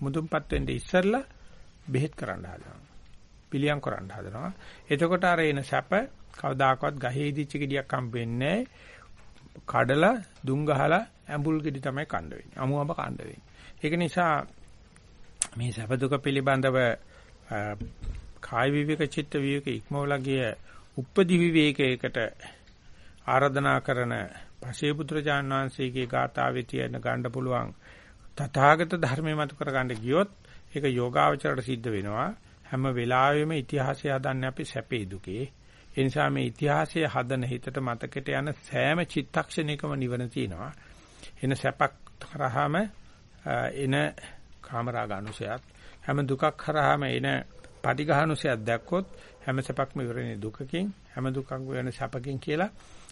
මුදුන්පත් වෙන්න ඉස්සෙල්ලා බෙහෙත් කරන්න හදනවා. පිළියම් කරන්න හදනවා. එතකොට අර එන සැප කවදාකවත් ගහේ ඉදිච්ච ගෙඩියක් හම්බ වෙන්නේ කඩලා දුම් ගහලා ඇඹුල් ගෙඩි තමයි කණ්ඩ වෙන්නේ. අමුඹ කණ්ඩ වෙන්නේ. ඒක නිසා මේ සැප දුක පිළිබඳව කාය විවේක චිත්ත විවේක ඉක්මවලා ගිය උපදි විවේකයකට ආරාධනා කරන පසේ පුත්‍රජාන් වහන්සේගේ ගාථාවේ තියෙන ගන්න පුළුවන් තථාගත ධර්මයේ මත කරගන්න ගියොත් ඒක යෝගාවචරයට සිද්ධ වෙනවා. හැම වෙලාවෙම ඉතිහාසය හදන්නේ අපි සැපේ දුකේ. ඒ නිසා මේ ඉතිහාසය හදන හිතට මතකෙට යන සෑම චිත්තක්ෂණයකම නිවන තියෙනවා. එන සැපක් කරාම එන කාමරාග අනුසයත් හැම දුකක් කරාම එන පටිඝානුසයක් දැක්කොත් හැම සැපක්ම ඉවරනේ දුකකින් හැම දුකක්ම වෙන සැපකින් කියලා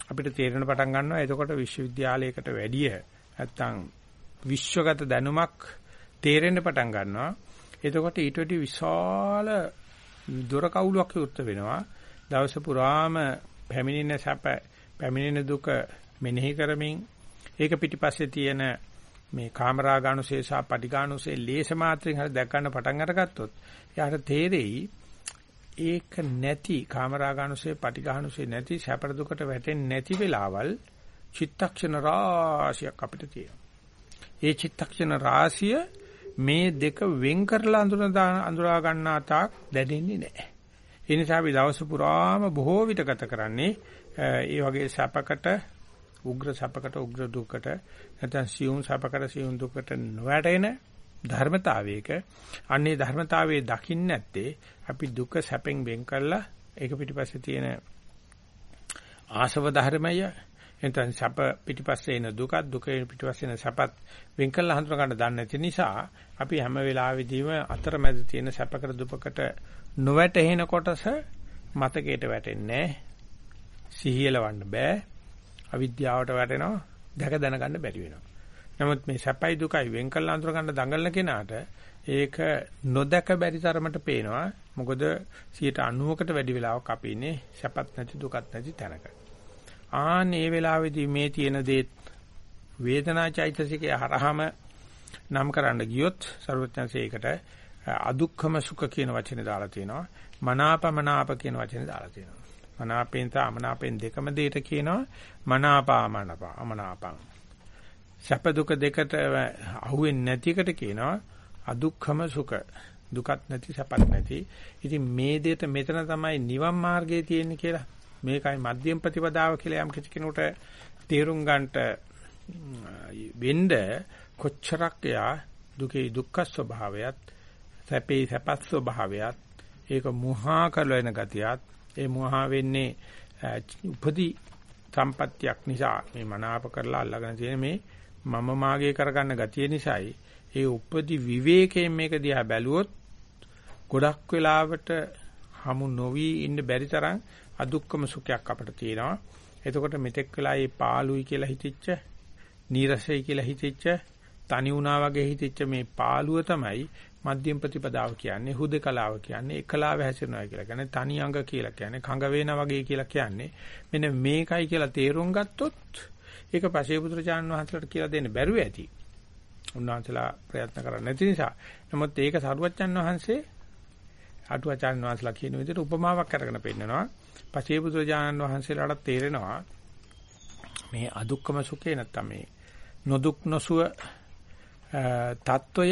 අපිට තේරෙන පටන් ගන්නවා. එතකොට විශ්වවිද්‍යාලයකට වැඩිය නැත්තම් විශ්වගත දැනුමක් තේරෙන්න පටන් ගන්නවා. එතකොට ඊට වඩා විශාල දොර කවුලක් යුක්ත වෙනවා. දවස පුරාම පැමිණෙන සැප, පැමිණෙන දුක මෙනෙහි කරමින් ඒක පිටිපස්සේ තියෙන මේ කාමරාගානුසේ සහ පටිඝානුසේ ලේස මාත්‍රෙන් හරි දැක් ගන්න පටන් අරගත්තොත් එයාට තේරෙයි ඒක නැති කාමරාගානුසේ පටිඝානුසේ නැති සැප දුකට වැටෙන්නේ නැති වෙලාවල් චිත්තක්ෂණ රාශියක් අපිට තියෙනවා. ඒ චිත්තක්ෂණ රාශිය මේ දෙක වෙන් කරලා අඳුරා ගන්නා තාක් දැනෙන්නේ නැහැ. ඒ නිසා අපි දවස පුරාම බොහෝ විට ගත කරන්නේ ඒ වගේ සැපකට උග්‍ර සැපකට උග්‍ර දුකට නැත්නම් සියුම් සැපකට සියුම් දුකට නොවැටෙන ධර්මතාවයක අන්නේ ධර්මතාවයේ දකින්න නැත්තේ අපි දුක සැපෙන් වෙන් කරලා ඒක පිටිපස්සේ තියෙන ආසව ධර්මය එතෙන් සැප පිටිපස්සේ එන දුක දුක පිටිපස්සේ එන සැපත් වෙන් කළ හඳුනා ගන්න දන්නේ නැති නිසා අපි හැම වෙලාවෙදීම අතරමැද තියෙන සැපකර දුපකට නොවැටෙන කොටස මතකයට වැටෙන්නේ සිහියලවන්න බෑ. අවිද්‍යාවට වැටෙනවා. දැක දැනගන්න බැරි වෙනවා. නමුත් මේ සැපයි දුකයි වෙන් කළ අඳුර ගන්න දඟලන කෙනාට ඒක නොදැක බැරි තරමට පේනවා. මොකද 90කට වැඩි වෙලාවක් අපි ඉන්නේ සැපත් නැති දුකත් නැති තැනක. ආන් මේ වෙලාවේදී මේ තියෙන දේ වේදනා චෛතසිකය හරහාම නම් කරන්න ගියොත් ਸਰවඥාසේකට අදුක්ඛම සුඛ කියන වචනේ දාලා තියෙනවා. මනාපමනාප කියන වචනේ දාලා තියෙනවා. මනාපෙන් තා අමනාපෙන් දෙකම දෙයට කියනවා. මනාපාමනප අමනාපං. සැප දුක දෙකට අහුවෙන්නේ නැති එකට කියනවා අදුක්ඛම සුඛ. දුකත් නැති සැපත් නැති. ඉතින් මේ දෙයට මෙතන තමයි නිවන් මාර්ගයේ තියෙන්නේ කියලා මේකයි මධ්‍යම ප්‍රතිපදාව කියලා යම් කිසි කෙනෙකුට තේරුම් ගන්නට වෙන්න කොච්චරක් යා දුකේ දුක්ඛ ස්වභාවයත් සැපේ සැපත් ස්වභාවයත් ඒක මුහා කරලන ගතියත් ඒ මුහා වෙන්නේ උපදි සම්පත්‍යක් නිසා මේ මනාප කරලා අල්ලගෙන තියෙන මේ මම මාගේ කරගන්න ගතිය නිසායි. ඒ උපදි විවේකයෙන් මේක දිහා බැලුවොත් ගොඩක් වෙලාවට හමු නොවි ඉන්න බැරි තරම් අදුක්කම සුඛයක් අපිට තියෙනවා. එතකොට මෙතෙක් වෙලා මේ පාළුයි කියලා හිතෙච්ච, නීරසයි කියලා හිතෙච්ච, තනි වුණා වගේ හිතෙච්ච මේ පාළුව තමයි මධ්‍යම ප්‍රතිපදාව කියන්නේ, හුදකලාව කියන්නේ, එකලාව හැසිරෙනවා කියලා කියන්නේ, තනි අඟ කියලා කියන්නේ, කඟ වේනා වගේ කියලා කියන්නේ. මෙන්න මේකයි කියලා තේරුම් ගත්තොත් ඒක පසේ පුත්‍රචාන් වහන්සේලාට කියලා දෙන්න බැරුව ඇති. උන්වහන්සේලා ප්‍රයත්න කරන්නේ නැති නිසා. නමුත් ඒක සරුවච්චන් වහන්සේ අටුවාචාර්ය වහන්සලා කියන විදිහට උපමාවක් අරගෙන පෙන්නනවා. පසේ බුදුරජාණන් වහන්සේලාට තේරෙනවා මේ අදුක්කම සුඛේ නැත්තම් මේ නොදුක් නොසුව తত্ত্বය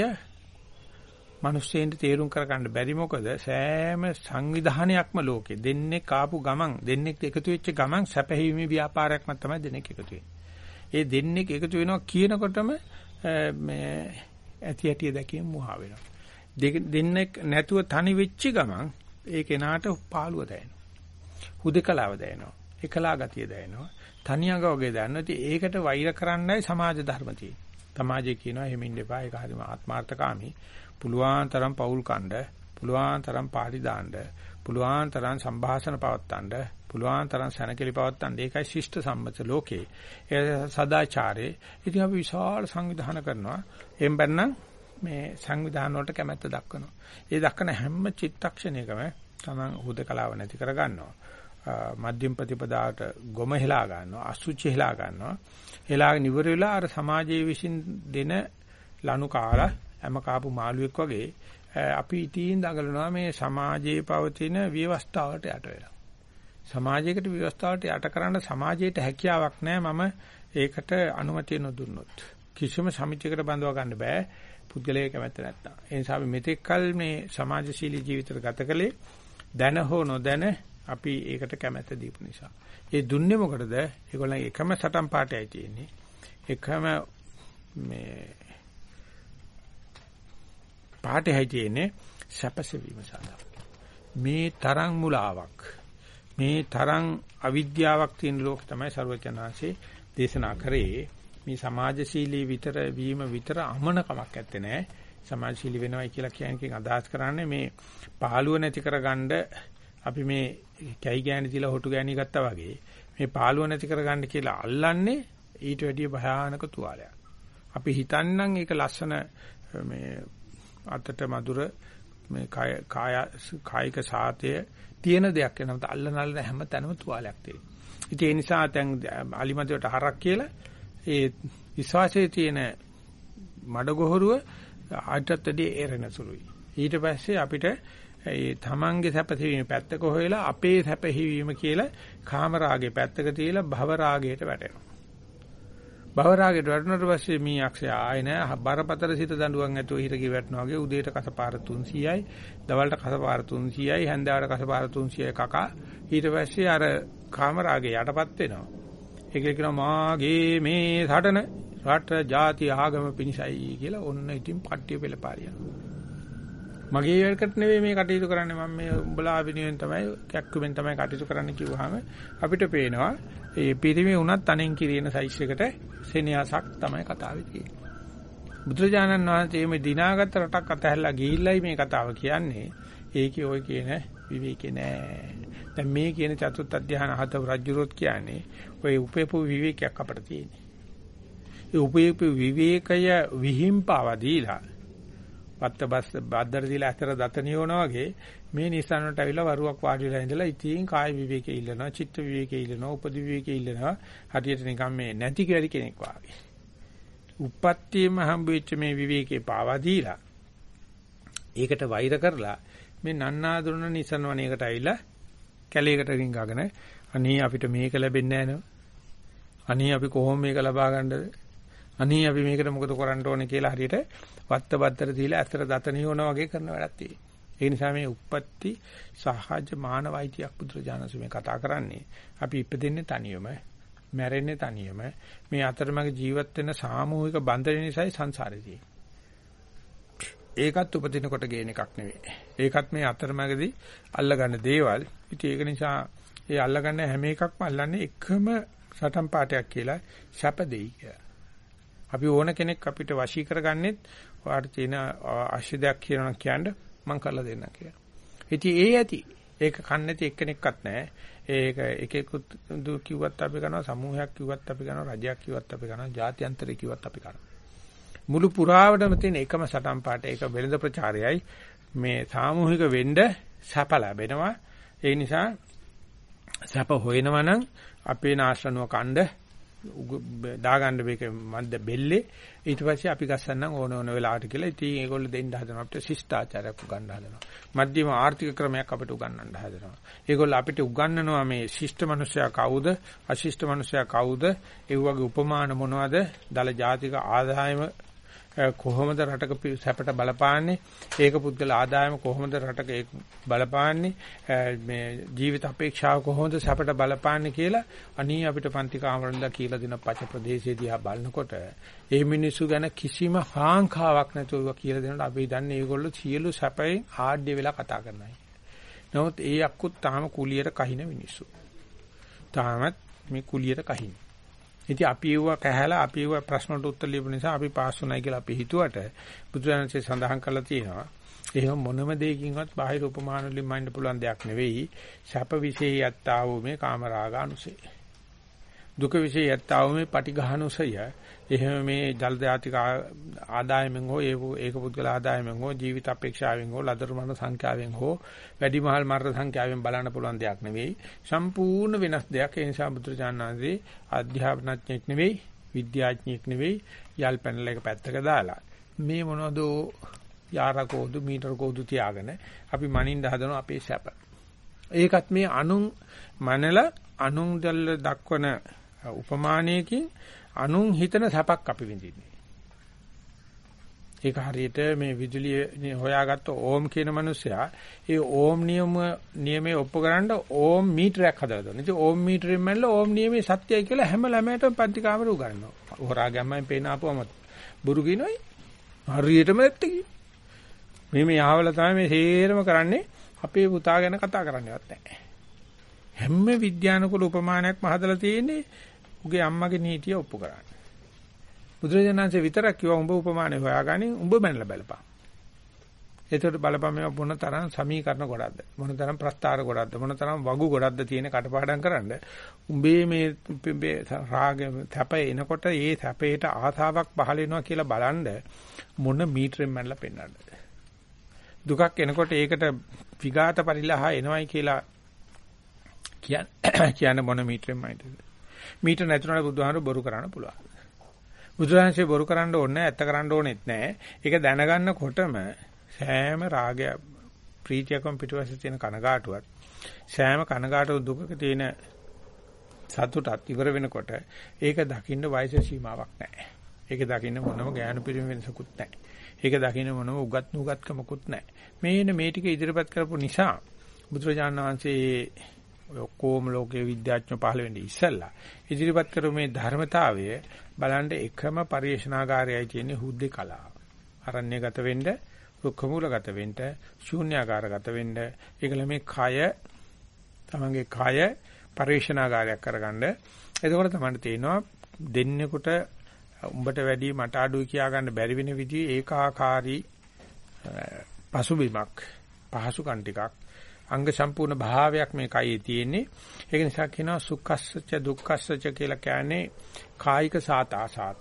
මිනිස්සෙන්ට තේරුම් කරගන්න බැරි මොකද සෑම සංවිධානයක්ම ලෝකේ දෙන්නේ කාපු ගමන් දෙන්නේ එකතු වෙච්ච ගමන් සැපහිීමේ ව්‍යාපාරයක්ම තමයි දෙන්නේ එකතු ඒ දෙන්නේ එකතු වෙනවා කියනකොටම මේ ඇති ඇටි දැකීම මුහා වෙනවා. දෙන්නෙක් නැතුව තනි වෙච්ච ගමන් ඒ කෙනාට පාළුව දැනෙනවා. හුදකලාව දැනෙනවා. එකලා ගතිය දැනෙනවා. තනියඟ වගේ දැනෙනවා. ඉතින් ඒකට වෛර කරන්නයි සමාජ ධර්ම තියෙන්නේ. සමාජය කියනවා එහෙම ඉන්න එපා. ඒක හරිම ආත්මార్థකාමී. පුලුවන් තරම් පෞල් කණ්ඩ, පුලුවන් තරම් පාටි දාන්න, පුලුවන් තරම් සංഭാෂණ පවත්තන්න, පුලුවන් තරම් සැනකෙලි පවත්තන්න. ඒකයි ශිෂ්ට සම්මත ලෝකේ. ඒ සදාචාරයේ. ඉතින් අපි විශාල සංවිධාන කරනවා. එම්බැන්නම් මේ සංවිධාන වලට කැමැත්ත දක්වනවා. ඒ දක්වන හැම චිත්තක්ෂණයකම තමන් හුදකලාව නැති කර ගන්නවා. මධ්‍යම ප්‍රතිපදාවට ගොම හෙලා ගන්නවා අසුචි හෙලා ගන්නවා හෙලාගෙන ඉවර වෙලා අර සමාජයේ විසින් දෙන ලනු කාලා හැම කාපු මාළුවෙක් වගේ අපි ඉතින් දඟලනවා මේ සමාජයේ පවතින ව්‍යවස්ථාවට යට වෙලා සමාජයකට ව්‍යවස්ථාවට යට කරන්න සමාජයට හැකියාවක් නැහැ මම ඒකට අනුමැතිය නොදුන්නොත් කිසිම සමිතියකට බඳව ගන්න බෑ පුද්ගලයෙක් කැමැත්ත නැත්නම් ඒ නිසා අපි මෙතෙක් කල මේ සමාජශීලී ජීවිතය ගත කළේ දැන හෝ නොදැන අපි ඒකට කැමැත්ත දීපු නිසා. ඒ දුන්නේ මොකටද? ඒගොල්ලන් එකම සටන් පාටයයි තියෙන්නේ. එකම මේ පාටයයි තියෙන්නේ සැපසෙවීම සඳහා. මේ තරම් මුලාවක් මේ තරම් අවිද්‍යාවක් තියෙන ලෝක තමයි ਸਰවචනාංශේ දේශනා කරේ. මේ සමාජශීලී විතර වීම විතර අමනකමක් ඇත්තේ නැහැ. සමාජශීලී වෙනවයි කියලා කියන්නේ අදහස් කරන්නේ මේ පහළුව නැති කරගන්න අපි මේ කැයි ගෑණි තියලා හොටු ගෑණි ගත්තා වගේ මේ පාළුව නැති කරගන්න කියලා අල්ලන්නේ ඊට වැඩිය භයානක තුවාලයක්. අපි හිතන්නම් ඒක ලස්සන මේ අතට මధుර මේ කාය කායික සාතය තියෙන දෙයක් වෙනවා. අල්ලන අල්ලන හැම තැනම තුවාලයක් තියෙනවා. ඉතින් ඒ නිසා දැන් අලිමදයට හරක් කියලා ඒ විශ්වාසයේ තියෙන මඩගොහරුව ආටත් වැඩි එරෙන සුළුයි. ඊට පස්සේ අපිට ඒ තමන්ගේ සැපසීමේ පැත්තක හොයලා අපේ සැපහිවීම කියලා කාම රාගේ පැත්තක තියලා භව රාගයට වැටෙනවා. භව රාගයට වැටුණාට පස්සේ මේ අක්ෂය ආය නෑ බරපතල සිත දඬුවම් ඇතුව හිර කිවැටනවා වගේ උදේට කසපාර 300යි දවල්ට කසපාර 300යි හැන්දෑවට කසපාර 300යි කකා ඊට පස්සේ අර කාම රාගේ යටපත් වෙනවා. ඒක කියනවා මාගේ මේ සටන රට ජාති ආගම පිණිසයි කියලා ඔන්න ඉතින් පට්ටිය පෙළපාරියනවා. මගේ වැඩකට නෙවෙයි මේ කටයුතු කරන්නේ මම මේ උඹලා වෙනුවෙන් තමයි කැක්කුමෙන් තමයි කටයුතු කරන්න කිව්වහම අපිට පේනවා ඒ පිරිමි වුණත් අනෙන් කිරින සයිස් එකට සෙනෙහසක් තමයි කතාවේ තියෙන්නේ. බුදුරජාණන් වහන්සේ මේ දිනාගත් රටක් අතහැරලා ගිහිල්ලයි මේ කතාව කියන්නේ. ඒකේ ওই කියන විවේකේ නෑ. දැන් මේ කියන චතුත් අධ්‍යාන හතව රජුරොත් කියන්නේ ඔය උපේපු විවේකයක් අපිට තියෙන්නේ. ඒ උපේපු විවේකය විහිම්පාව දීලා පත්ත බස් බද්දර දීලා අතර දත නියෝනා වගේ මේ නිසනට ඇවිල්ලා වරුවක් වාඩි වෙලා ඉඳලා ඉතින් කාය විවේකේ ඉල්ලනවා චිත්ත විවේකේ ඉල්ලනවා උපදි විවේකේ ඉල්ලනවා හරියට නිකන් මේ නැති කෙරි කෙනෙක් වාගේ. උප්පත්තියම හම්බෙච්ච මේ විවේකේ පාවා දීලා ඒකට වෛර කරලා මේ නන්නාඳුන නිසන වණේකට ඇවිල්ලා කැලේකට රින්ගගෙන අනේ අපිට මේක ලැබෙන්නේ නැහැ අනේ අපි කොහොම මේක ලබා ගන්නද අනේ අපි මේකට මොකද කරන්න ඕනේ කියලා හරියට වත්ත බත්තර දීලා ඇතර දත නියෝන වගේ කරන වැඩක් තියෙනවා. ඒ නිසා මේ උප්පත්ති සහජ මානවයිතියක් පුදුරජානසු මේ කතා කරන්නේ. අපි ඉපදෙන්නේ තනියම, මැරෙන්නේ තනියම. මේ අතරමඟ ජීවත් වෙන සාමූහික බන්ධන නිසායි සංසාරේ තියෙන්නේ. ඒකත් උපදිනකොට ගේන එකක් නෙවෙයි. ඒකත් මේ අතරමැදි අල්ලගන්න දේවල්. ඉතින් ඒක නිසා ඒ අල්ලගන්න හැම එකක්ම අල්ලන්නේ එකම සටන් පාටයක් කියලා සැප දෙයි කියලා. අපි ඕන කෙනෙක් අපිට වශී කරගන්නෙත් ඔයාට තියෙන අවශ්‍ය දෙයක් කියනවා කියන්න මම කරලා දෙන්නම් කියලා. ඉතින් ඒ ඇති. ඒක කන්නේ නැති එක්කෙනෙක්වත් නැහැ. ඒක එකෙකුත් කිව්වත් අපි කරනවා සමූහයක් කිව්වත් අපි කරනවා රජයක් කිව්වත් අපි කරනවා ජාත්‍යන්තරය කිව්වත් අපි කරනවා. මුළු පුරාවටම තියෙන එකම සටන් පාට ඒක වෙළඳ ප්‍රචාරයයි. මේ සාමූහික වෙන්න සැප ලැබෙනවා. ඒ නිසා සැප හොයනවා නම් අපේ නාශනව කණ්ඩ දාගන්න මේක මන්ද බෙල්ලේ. ඊට පස්සේ අපි ගස්සන්නම් ඕන ඕන වෙලාවට කියලා. ඉතින් ඒගොල්ලෝ දෙන්න හදනවා. අපිට ශිෂ්ටාචාරයක් උගන්වන්න හදනවා. මධ්‍යම ආර්ථික ක්‍රමයක් අපිට උගන්වන්න හදනවා. ඒගොල්ලෝ අපිට උගන්වනවා මේ ශිෂ්ට මනුස්සයා කවුද? අශිෂ්ට මනුස්සයා කවුද? ඒ වගේ උපමාන මොනවද? දල ජාතික ආදායම කොහොමද රටක සැපට බලපාන්නේ ඒක පුද්ගල ආදායම කොහොමද රටක ඒක බලපාන්නේ මේ ජීවිත අපේක්ෂාව කොහොමද සැපට බලපාන්නේ කියලා අනී අපිට පන්ති කාමරෙන්ලා කියලා දෙන පච ප්‍රදේශයේ දිහා බලනකොට ඒ මිනිස්සු ගැන කිසිම හාංකාවක් නැතුව කියලා දෙනකොට අපි දන්නේ ඒගොල්ලෝ සියලු සැපයෙන් ආඩ්‍ය වෙලා කතා කරනවා. නමුත් ඒ අක්කුත් තාම කුලියට කහින මිනිස්සු. තාමත් මේ කුලියට කහින්නේ. ඉතින් අපි ඒව කැහැලා අපි ඒව ප්‍රශ්නට උත්තර ලියපු නිසා අපි පාස් වුණයි කියලා අපි හිතුවට බුදුරජාණන්සේ සඳහන් කරලා තියෙනවා. එහෙම මොනම දෙයකින්වත් බාහිර උපමාන වලින් මයින්ඩ් පුළුවන් දෙයක් නෙවෙයි. සැප විශේෂ යත්තා වූ මේ කාමරාගානුසය. දුක විශේෂ යත්තා වූ මේ පටිඝානුසය. එහෙම මේ ජල දාතික ආදායමෙන් හෝ ඒක පුද්ගල ආදායමෙන් හෝ ජීවිත අපේක්ෂාවෙන් හෝ ලදරු මරණ සංඛ්‍යාවෙන් හෝ වැඩිමහල් මරණ සංඛ්‍යාවෙන් බලන්න පුළුවන් දෙයක් නෙවෙයි. සම්පූර්ණ වෙනස් දෙයක්. ඒ නිසා බුදුරජාණන්සේ අධ්‍යාපනඥයෙක් නෙවෙයි විද්‍යාඥයෙක් නෙවෙයි යල් පැනල එක පැත්තක දාලා මේ මොනවද යාර කෝදු මීටර කෝදු තියාගෙන අපි මනින්න හදන අපේ සැප. ඒකත් මේ අනුන් මනල අනුන් දැල්ල දක්වන උපමානයකින් අනුන් හිතන සැපක් අපි විඳින්නේ. ඒක හරියට මේ විදුලිය හොයාගත්ත ඕම් කියන මිනිසයා ඒ ඕම් නියම නියමයේ ඔප්පු කරන්න ඕම් මීටරයක් හදලා දුන්නා. ඉතින් ඕම් මීටරෙන් මැල්ල ඕම් නියමයේ සත්‍යයි කියලා හැම ළමයටම පන්ති කාමර උගන්වනවා. හොරා ගැම්මෙන් පේන ආපුවම බුරු කිනොයි. හරියටම ඇත්ත මේ මේ ආවල තමයි මේ හේරම කරන්නේ අපේ පුතා ගැන කතා කරන්නේවත් නැහැ. හැම විද්‍යානුකූල උපමානයක්ම හදලා තියෙන්නේ උගේ අම්මගේ නීතිය ඔප්පු කරන්න. බුදුරජාණන්සේ විතරක් කිව්වා උඹ උපමානේ හොයාගනින් උඹ බැනලා බලපන්. ඒතකොට බලපන් මේ මොන තරම් සමීකරණ ගොඩක්ද? මොන තරම් ප්‍රස්තාර ගොඩක්ද? මොන තරම් වගු ගොඩක්ද තියෙන කටපාඩම් කරන්න? උඹේ මේ රාග තැප එනකොට ඒ තැපේට ආසාවක් පහල වෙනවා කියලා බලන්න මොන මීටරෙන් මැනලා පෙන්වන්නද දුකක් එනකොට ඒකට විඝාත පරිලහ එනවයි කියලා කියන්නේ [COUGHS] මොන මීටරෙන් මයිද මීට නැතුණට බුදුහාමුදුරු බොරු කරන්න පුළුවන්. බුදුහාමුදුරන්සේ බොරු කරන්න ඕනේ ඇත්ත කරන්න ඕනෙත් නැහැ. ඒක දැනගන්නකොටම සෑම රාගය ප්‍රීතියකම් පිටුවසේ තියෙන කනගාටුවත් සෑම කනගාටුව දුකක තියෙන සතුටත් ඉවර වෙනකොට ඒක දකින්න වයස සීමාවක් නැහැ. ඒක දකින්න මොනම ඥාන පිරිම වෙනසකුත් නැහැ. ඒක දකින්න මොනම උගත් නුගත්කමකුත් නැහැ. මේන මේ ටික ඉදිරිපත් කරපු නිසා බුදුරජාණන් වහන්සේ ඔක්කොම ලෝකයේ විද්‍යාඥයෝ පහළ වෙන්නේ ඉස්සල්ලා ඉදිරිපත් කරු මේ ධර්මතාවය බලන්න එකම පරිශනාගාරයයි තියෙන්නේ හුද්දේ කලාව. අරණ්‍යගත වෙන්න රුක්කමූලගත වෙන්න, ශූන්‍යාකාරගත වෙන්න. ඒකල මේ කය තමන්ගේ කය පරිශනාකාරයක් කරගන්න. එතකොට තමයි තේනවා දෙන්නෙකුට උඹට වැඩි මට අඩුයි කියා ගන්න බැරි වෙන විදිහේ ඒකාකාරී පසුබිමක් පහසුකම් ටිකක් අංග සම්පූර්ණ භාවයක් මේ කයේ තියෙන්නේ ඒක නිසා කියනවා සුඛස්සච දුක්ඛස්සච කියලා කියන්නේ කායික සාත ආසාත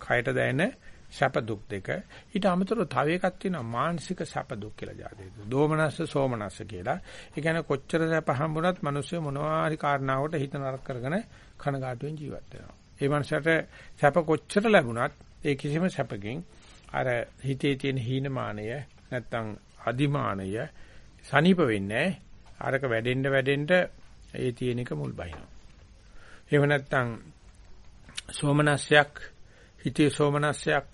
කයට දැනෙන සැප දුක් දෙක ඊට අමතරව තව එකක් තියෙනවා මානසික සැප දුක් කියලා જાතියි. දෝමනස්ස සෝමනස්ස කියලා. ඒ කියන්නේ කොච්චර සැප හම්බුණත් මිනිස්සු මොනවා හරි කාරණාවකට හිත නරක කරගෙන කනගාටුවෙන් ජීවත් වෙනවා. ඒ මනසට සැප කොච්චර ලැබුණත් ඒ කිසිම සැපකින් අර හිතේ තියෙන හීනමානය නැත්තම් අදිමානය සනීප වෙන්නේ අරක වැඩෙන්න වැඩෙන්න ඒ තියෙන එක මුල් බහිනවා. එහෙම නැත්තම් සෝමනස්යක් හිතේ සෝමනස්යක්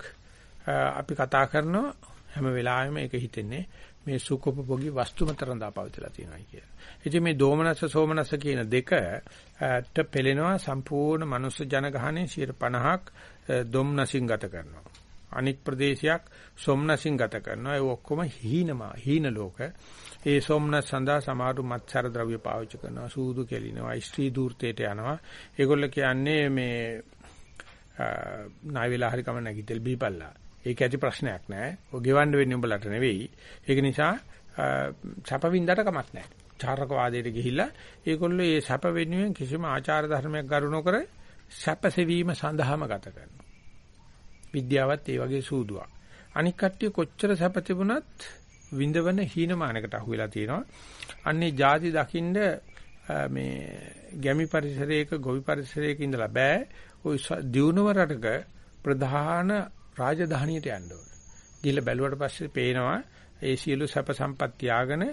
අපි කතා කරනවා හැම වෙලාවෙම ඒක හිතෙන්නේ මේ සුඛෝපභෝගී වස්තු මත රඳා පවතිලා තියෙනවා කියලා. ඉතින් මේ දෝමනස්ස සෝමනස්ස කියන දෙකට පෙළෙනවා සම්පූර්ණ මනුස්ස ජනගහනේ 50ක් දොම්නසින් ගත කරනවා. අනික් ප්‍රදේශයක් සොම්නසින් ගත කරනවා. ඒ ඔක්කොම හීනමා හීන ලෝක. ඒ සොම්නස් සඳහා සමහරු මත්සර ද්‍රව්‍ය පාවිච්චි කරනවා. සූදු කෙලිනවා. ස්ත්‍රී දූර්තයට යනවා. ඒගොල්ල කියන්නේ මේ ණය වෙලා හරි කම නැගිටල් බීපල්ලා. ඒක ඇති ප්‍රශ්නයක් නෑ. ඔය ගෙවන්න වෙන්නේ උඹලට නෙවෙයි. ඒක නිසා සැපවින්දට කමක් නෑ. චාරක වාදයට ගිහිල්ලා ඒගොල්ලෝ මේ සැප වෙනුවෙන් කිසිම ආචාර ධර්මයක් ගරු නොකර සැපසෙවීම සඳහාම ගත කරනවා. විද්‍යාවත් ඒ වගේ සූදුවක්. අනික් කට්ටිය කොච්චර සැප තිබුණත් විඳවන හීනමානකට අහු වෙලා තියෙනවා. අන්නේ ಜಾති දකින්න මේ ගැමි පරිසරයක ගොවි පරිසරයක ඉඳලා බෑ. ওই දියුණුව රටක ප්‍රධාන රාජධානියට යන්න ඕනේ. ගිහලා බැලුවට පස්සේ පේනවා ඒ සියලු සැප සම්පත් ත්‍යාගන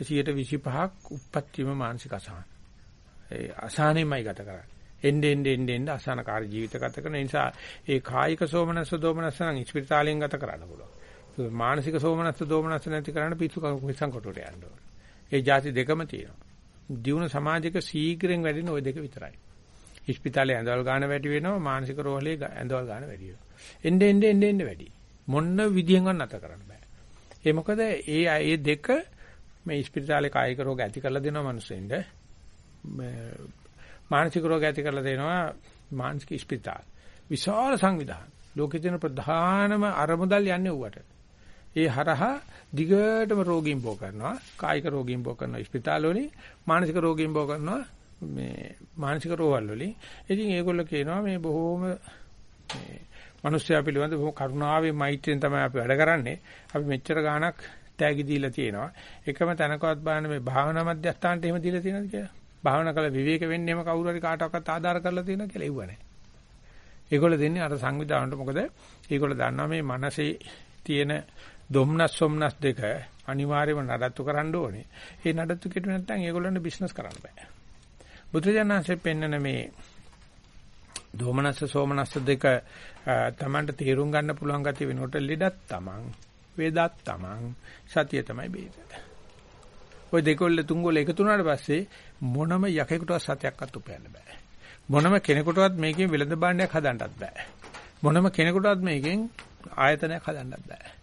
125ක් උප්පත්තිම මානසික අසහන. ඒ අසහනෙමයි ගත කරන්නේ. එන්නේ එන්නේ එන්නේ අසහනකාරී ජීවිත ගත කරන නිසා ඒ කායික සෝමනස්ස දෝමනස්ස නම් ඉස්පිරිතාලයෙන් ගත කරන්න පුළුවන්. මානසික සෝමනස්ස දෝමනස්ස නැති කරන්න පිස්සු මිසන් කොටුවට යන්න ඕනේ. ඒ જાති දෙකම තියෙනවා. දියුණු සමාජයක සීඝ්‍රයෙන් වැඩෙන ওই දෙක විතරයි. හොස්පිටාලේ ඇඳවල් ගන්න වැඩි වෙනවා මානසික රෝහලේ ඇඳවල් ගන්න වැඩි වෙනවා. එන්නේ එන්නේ එන්නේ වැඩි. මොන්න විදියෙන්වත් නැත කරන්න බෑ. ඒ මොකද ඒ ඒ දෙක මේ හොස්පිටාලේ කායික රෝග ඇති කරලා දෙනවා මිනිස්සුන්ට. මානසික රෝග ඇති කරලා දෙනවා මානසික හොස්පිටාල්. විශාල සංවිධාන. ලෝකේ තියෙන ප්‍රධානම අරමුදල් යන්නේ ඌට. ඒ හරහා දිගටම රෝගීන් බෝ කරනවා. කායික රෝගීන් බෝ කරනවා ඉස්පිරිතාලවලින්. මානසික රෝගීන් බෝ කරනවා මේ මානසික රෝගවල වලින්. ඉතින් ඒගොල්ලෝ කියනවා මේ බොහොම මේ මිනිස්සයා පිළිබඳ බොහොම කරුණාවෙන් මෛත්‍රියෙන් තමයි අපි වැඩ කරන්නේ. අපි මෙච්චර ගාණක් තෑගි දීලා තියෙනවා. එකම තැනකවත් බලන්න මේ භාවනා මධ්‍යස්ථානට එහෙම දීලා තියෙනවද කියලා. භාවනා කළ විවේක වෙන්නේ එහෙම කවුරු හරි කාටවත් ආධාර කරලා තියෙනවා කියලා ඉවුව නැහැ. ඒගොල්ලෝ දෙන්නේ අර සංවිධානයට මොකද ඒගොල්ලෝ දන්නවා මේ මනසේ තියෙන දොම්නස් සොම්නස් දෙක අනිවාර්යයෙන්ම නඩත්තු කරන්න ඕනේ. ඒ නඩත්තු කෙරුවේ නැත්නම් ඒගොල්ලන්ට බිස්නස් කරන්න බෑ. බුදුජානන්සේ පෙන්නන මේ දෝමනස්ස සෝමනස්ස දෙක තමන්ට තේරුම් ගන්න පුළුවන් ගැති වෙනකොට ලෙඩක් තමන් වේදත් තමන් සතිය තමයි බේද. ওই දෙකොල්ල තුන්ගොල්ල එකතු වුණාට පස්සේ මොනම යකෙකුටවත් සතයක්වත් උපයන්න බෑ. මොනම කෙනෙකුටවත් මේකෙන් වෙළඳ භාණ්ඩයක් හදන්නත් බෑ. මොනම කෙනෙකුටවත් මේකෙන් ආයතනයක් හදන්නත් බෑ.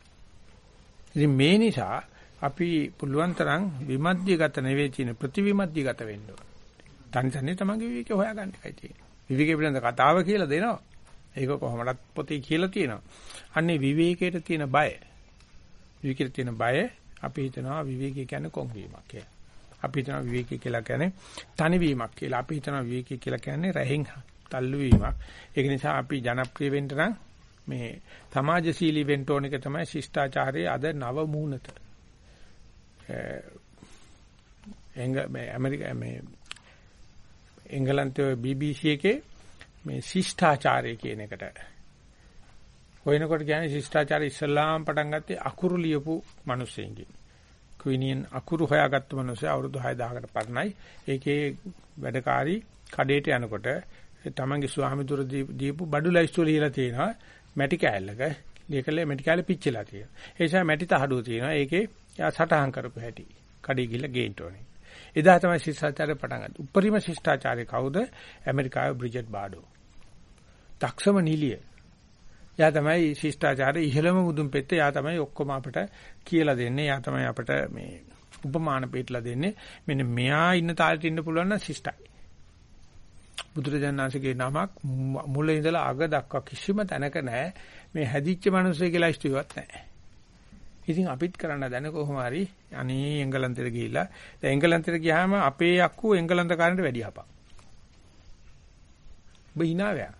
ඉතින් මේ නිසා අපි පුළුවන් තරම් විමධ්‍යගත නෙවෙයි තියෙන ප්‍රතිවිමධ්‍යගත වෙන්න ඕන. තනි තනි තමන්ගේ විවේකේ හොයාගන්න එකයි තියෙන්නේ. විවේකේ පිළිබඳ කතාව කියලා දෙනවා. ඒක කොහොමදත් පොතේ කියලා තියෙනවා. අන්නේ විවේකයට තියෙන බය. විවේකයට තියෙන බය අපි හිතනවා විවේකී කියන්නේ කොන්වීමක් කියලා. අපි හිතනවා විවේකී කියලා කියන්නේ තනිවීමක් කියලා. අපි හිතනවා විවේකී කියලා කියන්නේ රැහෙන් තල්ලු වීමක්. ඒක නිසා අපි ජනප්‍රිය වෙන්න නම් මේ සමාජශීලී වෙන්න ඕන එක තමයි ශිෂ්ටාචාරයේ අද නව මූණත. එංග මේ ඇමරිකා මේ එංගලන්තයේ BBC එකේ මේ ශිෂ්ටාචාරය කියන එකට හොයනකොට කියන්නේ ශිෂ්ටාචාරය ඉස්ලාම් පටන් ගත්තේ අකුරු ලියපු මිනිස්සුන්ගෙන්. ක්විනියන් අකුරු හොයාගත්තු මිනිස්සු අවුරුදු 6000කට පරණයි. ඒකේ වැඩකාරී කඩේට යනකොට තමන්ගේ ස්වාමි දුර දීපු බඩු ලයිස්තු ලියලා තියෙනවා මැටි කෑල්ලක. ඒකලේ මැටි කෑල්ල පිච්චිලා තියෙනවා. ඒ නිසා මැටි තහඩුව තියෙනවා. ඒකේ යා සටහන් කරපු හැටි. කඩේ ගිහලා ගේන්න ඕනේ. එදා තමයි ශිෂ්ටාචාරය පටන් ගත්තේ. උපරිම ශිෂ්ටාචාරය කවුද? ඇමරිකාවේ බ්‍රිජට් බාඩෝ. දක්ෂම නිලිය. එයා තමයි ශිෂ්ටාචාරයේ ඉහළම මුදුන් පෙත්තේ. එයා තමයි ඔක්කොම අපට කියලා දෙන්නේ. එයා තමයි අපට මේ උපමාන පිටලා දෙන්නේ. මෙන්න මෙයා ඉන්න තාලෙට ඉන්න පුළුවන් නම් ශිෂ්ටයි. බුදුරජාණන්සේගේ නමක් මුල ඉඳලා අග දක්වා කිසිම තැනක නැහැ. මේ හැදිච්ච මිනිස්සු කියලා ඉස්තුවත් නැහැ. ඉතින් අපිත් කරන්න දැන කොහොම හරි අනේ එංගලන්තෙට ගිහිල්ලා දැන් එංගලන්තෙට ගියාම අපේ යක්කු එංගලන්ත කාරණට වැඩි අපා. බිනාවයා.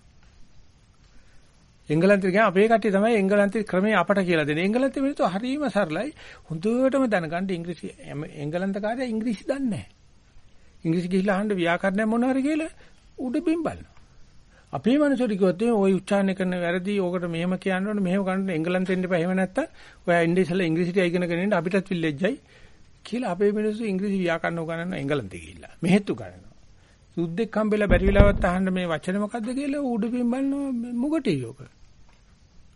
එංගලන්තෙට ගියාම අපේ කට්ටිය තමයි එංගලන්තේ ක්‍රමයේ අපට කියලා දෙන්නේ. එංගලන්තේ මිනිස්සු හරිම සරලයි. හොඳටම දැනගන්න ඉංග්‍රීසි එංගලන්ත කාර්යය ඉංග්‍රීසි දන්නේ නැහැ. ඉංග්‍රීසි ගිහිල්ලා අහන්න ව්‍යාකරණය මොනවාරි කියලා උඩ බිම් බලනවා. අපේ මනුස්සයෙක් කිව්වොත් ඔය උච්චාරණය කරන වැරදි ඕකට මෙහෙම කියන්න ඕනේ මෙහෙම කරන්න එංගලන්තෙන් එන්න එපා එහෙම නැත්තම් ඔයා ඉන්නේ ඉස්සලා ඉංග්‍රීසිට ඉගෙනගෙන ඉන්න අපිටත් විල්ලෙජ්ජයි කියලා අපේ මිනිස්සු ඉංග්‍රීසි ව්‍යාකරණ උගන්වන එංගලන්තේ ගිහිල්ලා. මෙහෙත් උගන්වනවා. සුද්දෙක් හම්බෙලා බැරි වෙලාවත් අහන්න මේ වචන මොකද්ද කියලා උඩ පින් බලනවා මොකටද යෝක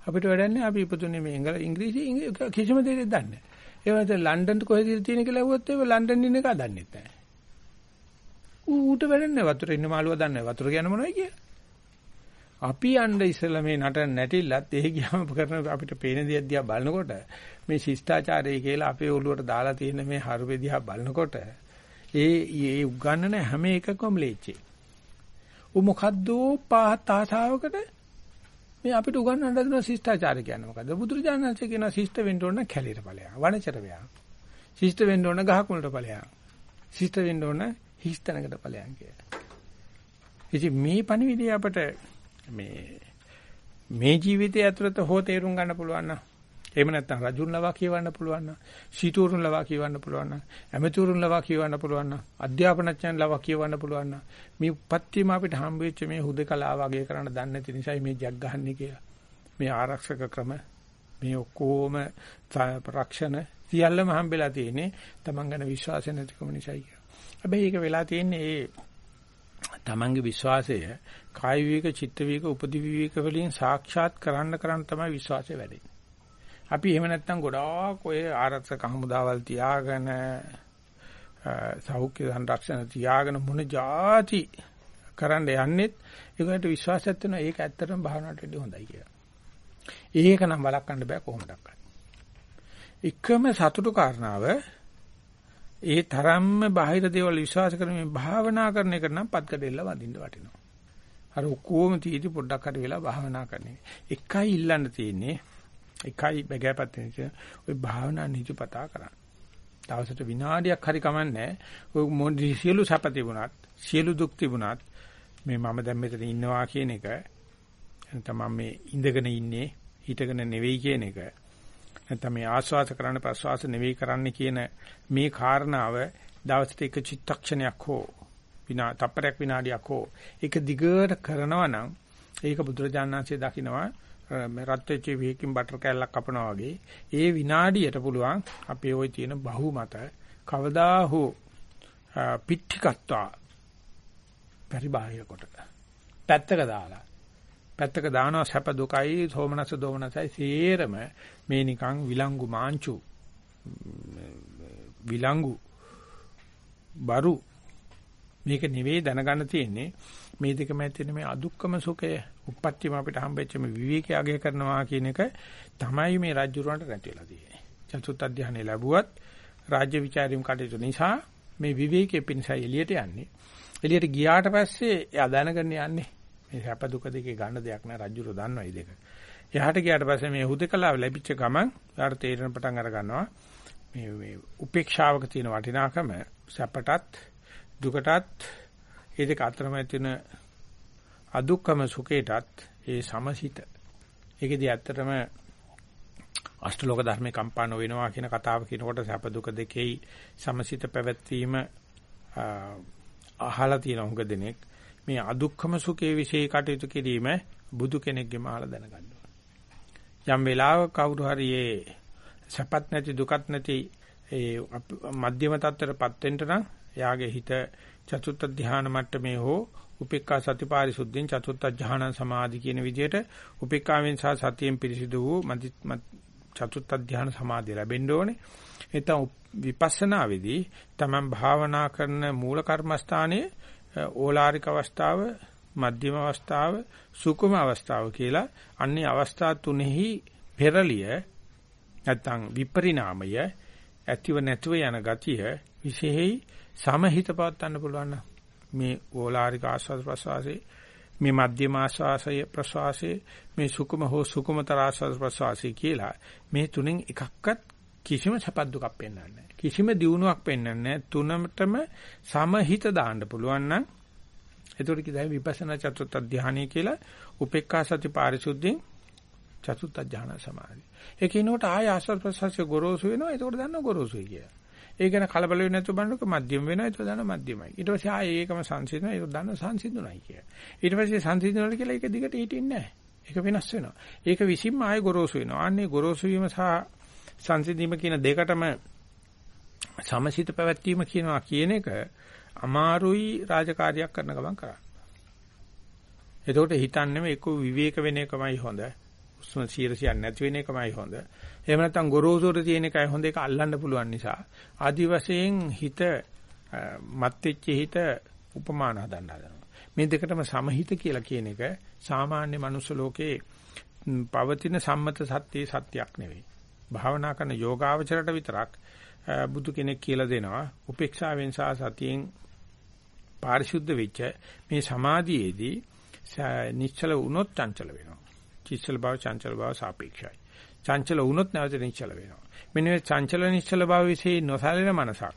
අපිට වැඩන්නේ අපි ඉපදුනේ මේ එංගල ඉංග්‍රීසි කිසිම දෙයක් දන්නේ නැහැ ඒ වගේ ලන්ඩන් කොහෙද තියෙන කියලා ඇහුවොත් ඒ ලන්ඩන් ඉන්න එක දන්නේ නැහැ ඌට වැඩන්නේ වතුර ඉන්න මාළුව දන්නේ වතුර කියන්නේ මොනවයි කියලා අපි යන්න ඉස්සෙල්ලා මේ නටන නැටිල්ලත් එහි ගියාම කරන අපිට පේන දේ දිහා බලනකොට මේ ශිෂ්ටාචාරය කියලා අපේ ඔළුවට දාලා තියෙන මේ හරුවේ දිහා බලනකොට ඒ ඒ උගන්නන හැම එකකම ලේච්චේ. උ මොකද්ද පාත් ආසාවකට මේ අපිට උගන්වන්න හදන ශිෂ්ටාචාරය කියන්නේ මොකද්ද? බුදුරජාණන්සේ කියන ශිෂ්ට වෙන්න ඕන කැලේට ඵලයක්. වනචර ව්‍යා. ශිෂ්ට වෙන්න ඕන ගහක් මුලට ඵලයක්. ශිෂ්ට වෙන්න ඕන හිස්තැනකට ඵලයක් කියලා. ඉතින් මේ පණිවිඩය අපට මේ මේ ජීවිතය ඇතුළත හෝ තේරුම් ගන්න පුළුවන් නම් එහෙම නැත්නම් රජුන් ලවා කියවන්න පුළුවන් නම් සීතුරුන් ලවා කියවන්න පුළුවන් නම් ඇමතුරුන් ලවා කියවන්න පුළුවන් නම් අධ්‍යාපනඥයන් ලවා කියවන්න පුළුවන් නම් මේ උපත්තියම අපිට හම්බ වෙච්ච මේ හුදකලාව වගේ කරන්න දන්නේ නැති නිසායි මේ ජග් ගහන්නේ කියලා මේ ආරක්ෂක ක්‍රම මේ ඔක්කොම රක්ෂණ සියල්ලම හම්බෙලා තියෙන්නේ Taman ගැන විශ්වාසය නැතිකම නිසායි කියලා. හැබැයි ඒක වෙලා තියෙන්නේ ඒ Tamanගේ විශ්වාසය කාය විවේක, චිත්ත විවේක, උපදි විවේක වලින් සාක්ෂාත් කරන්න කරන්න තමයි විශ්වාසය වැඩෙන්නේ. අපි එහෙම නැත්නම් ගොඩාක් ඔය ආරක්ෂක හමුදාවල් තියාගෙන සෞඛ්‍ය සංරක්ෂණ තියාගෙන මොන જાති කරන්න යන්නෙත් ඒකට විශ්වාසයක් වෙනවා ඒක ඇත්තටම භාවනාවට වඩා හොඳයි කියලා. ඒක නම් වළක්වන්න බෑ කොහොමදක්වත්. එකම සතුටු කාරණාව ඒ තරම්ම බාහිර දේවල් විශ්වාස කරමින් භාවනා කරන එක නම් පත්කඩෙල්ල වදින්න වටිනවා. අර ඔක්කොම තීටි පොඩ්ඩක් හරි වෙලා භාවනා කරන්නේ. එකයි ඉල්ලන්න තියෙන්නේ. එකයි බගෑපත් වෙන ඔය භාවනා නිතිපතා කරන්න. දවසට විනාඩියක් හරි කමන්නේ. ඔය මොන්දි සියලු සැප තිබුණත්, සියලු දුක් තිබුණත් මේ මම දැන් මෙතන ඉන්නවා කියන එක නැත්නම් මම මේ ඉඳගෙන ඉන්නේ හිටගෙන නෙවෙයි කියන එක නැත්නම් මේ ආස්වාද කරන්න ප්‍රසවාස නෙවෙයි කරන්න කියන මේ කාරණාව දවසට එක චිත්තක්ෂණයක් හෝ විනා තප්පරයක් විනාඩියක් හෝ ඒක දිගට කරනවා නම් ඒක බුදුරජාණන්සේ දකිනවා මේ රත් වෙච්ච වීකින් බටර් කෑල්ලක් කපනවා වගේ ඒ විනාඩියට පුළුවන් අපේ ওই තියෙන බහුමත කවදා හෝ පිටිකත්වා පරිබාහිර කොට පැත්තක දාලා පැත්තක දානවා සැප දුකයි සෝමනස දෝමනසයි සේරම මේ නිකන් විලංගු මාංචු විලංගු බරු මේක නෙවෙයි දැනගන්න තියෙන්නේ මේ දෙක මැද තියෙන මේ අදුක්කම සුඛය උප්පත්තියම අපිට හම්බෙච්ච මේ විවේකය අගය කරනවා කියන එක තමයි මේ රාජ්‍යරුවන්ට නැතිලා තියෙන්නේ. චතුත් අධ්‍යාහනේ ලැබුවත් රාජ්‍ය විචාරීම් කටයුතු නිසා මේ විවේකයේ පිණිසයි එළියට යන්නේ. එළියට ගියාට පස්සේ එයා දැනගන්න යන්නේ මේ සැප දුක දෙකේ ගන්න දෙයක් නෑ රාජ්‍යරුව දන්නවා මේ දෙක. එහාට ගියාට පස්සේ මේ හුදකලාව ලැබිච්ච ගමන් යාට තේරෙන පටන් අර ගන්නවා මේ මේ උපේක්ෂාවක තියෙන වටිනාකම සැපටත් දුකටත් ඒ දෙක අතරම තියෙන අදුක්කම සුඛයටත් ඒ සමසිත. ඒකෙදි ඇත්තටම අෂ්ටලෝක ධර්මේ කම්පා නොවෙනවා කියන කතාව කියනකොට සැප දුක දෙකෙහි සමසිත පැවැත්වීම අහලා තියෙන උඟ දෙනෙක් මේ අදුක්කම සුඛයේ વિશે කටයුතු කිරීම බුදු කෙනෙක්ගෙම අහලා දැනගන්න යම් වෙලාවක කවුරු හරි ඒ සැපත් නැති දුකත් නැති ඒ මධ්‍යම තත්ත්වයටපත් වෙන්න නම් එයාගේ හිත චතුත්ථ ධානය මට්ටමේ හෝ උපේක්ඛා සතිපාරිසුද්ධින් චතුත්ථ ධානය සමාධි කියන විදිහට උපේක්ඛාවෙන් සහ සතියෙන් පිරිසිදු වූ චතුත්ථ ධානය සමාධිය ලැබෙන්න ඕනේ. එතන විපස්සනා වෙදී තමන් භාවනා කරන මූල කර්මස්ථානයේ ඕලාරික අවස්ථාව මධ්‍යම අවස්ථාව, සුකුම අවස්ථාව කියලා අන්නේ අවස්ථා තුනෙහි පෙරලිය නැත්නම් විපරිණාමය ඇතිව නැතිව යන ගතිය විශේෂයි. සමහිත පවත්වන්න පුළුවන් මේ ඕලාරික ආස්වාද ප්‍රසවාසයේ මේ මධ්‍යම ආස්වාසය ප්‍රසවාසයේ මේ සුකුම හෝ සුකුමතර ආස්වාද ප්‍රසවාසය කියලා මේ තුනෙන් එකක්වත් කිසිම සපත් දුකක් පෙන්වන්නේ නැහැ. කිසිම දියුණුවක් පෙන්වන්නේ නැහැ. තුනටම සමහිත දාන්න පුළුවන් නම් එතකොට කිදායි විපස්සනා චතුත්ථ ධානය කියලා උපේක්ඛා සති පාරිශුද්ධියෙන් චතුත්ථ ධාන සමාධි. ඒ කිනෝට ආය ආස්වාද ප්‍රසවාසය ගොරෝසු වෙනවා. එතකොට දන්නවා ගොරෝසුයි කියලා. ඒ ගැන කලබල වෙන්නේ නැතුව බලනකො මධ්‍යම වෙනවා ඒක දන්න මධ්‍යමයි. ඊට පස්සේ ආයේ ඒකම සංසිඳනවා ඒක දන්න සංසිඳුණයි කිය. ඊට පස්සේ සංසිඳනවල කියලා ඒක දිගට හිටින්නේ නැහැ. ඒක වෙනස් වෙනවා. ඒක විසින්ම ආයේ ගොරෝසු වෙනවා. අන්නේ ගොරෝසු වීම සහ සංසිඳීම කියන දෙකටම සමසිත පැවැත්වීම කියනවා කියන එක අමාරුයි රාජකාරියක් කරන ගමන් කරන්නේ. එතකොට හිතන්නේම එක්ක විවේක වෙන එකමයි හොඳ. උස්ම 100 නැති වෙන එකමයි හොඳ. එහෙම නැත්නම් ගොරෝසුර තියෙන එකයි හොඳ එක අල්ලන්න පුළුවන් නිසා ආදි වශයෙන් හිත මත් වෙච්ච හිත උපමාන හදන්න හදනවා. මේ දෙකටම සමහිත කියලා කියන එක සාමාන්‍ය මනුස්ස ලෝකේ පවතින සම්මත සත්‍යයේ සත්‍යයක් නෙවෙයි. භාවනා කරන යෝගාවචරයට විතරක් බුදු කෙනෙක් කියලා දෙනවා උපේක්ෂාවෙන් සහ සතියෙන් පාරිශුද්ධ වෙච්ච මේ සමාධියේදී නිශ්චල වුණොත් චංචල වෙනවා. චිත්තල බව චංචල බව සාපේක්ෂයි. චංචල වුණොත් නැවත නිශ්චල වෙනවා. මෙන්න මේ චංචල නිශ්චල භාව વિશે නොසැලෙන මනසක්.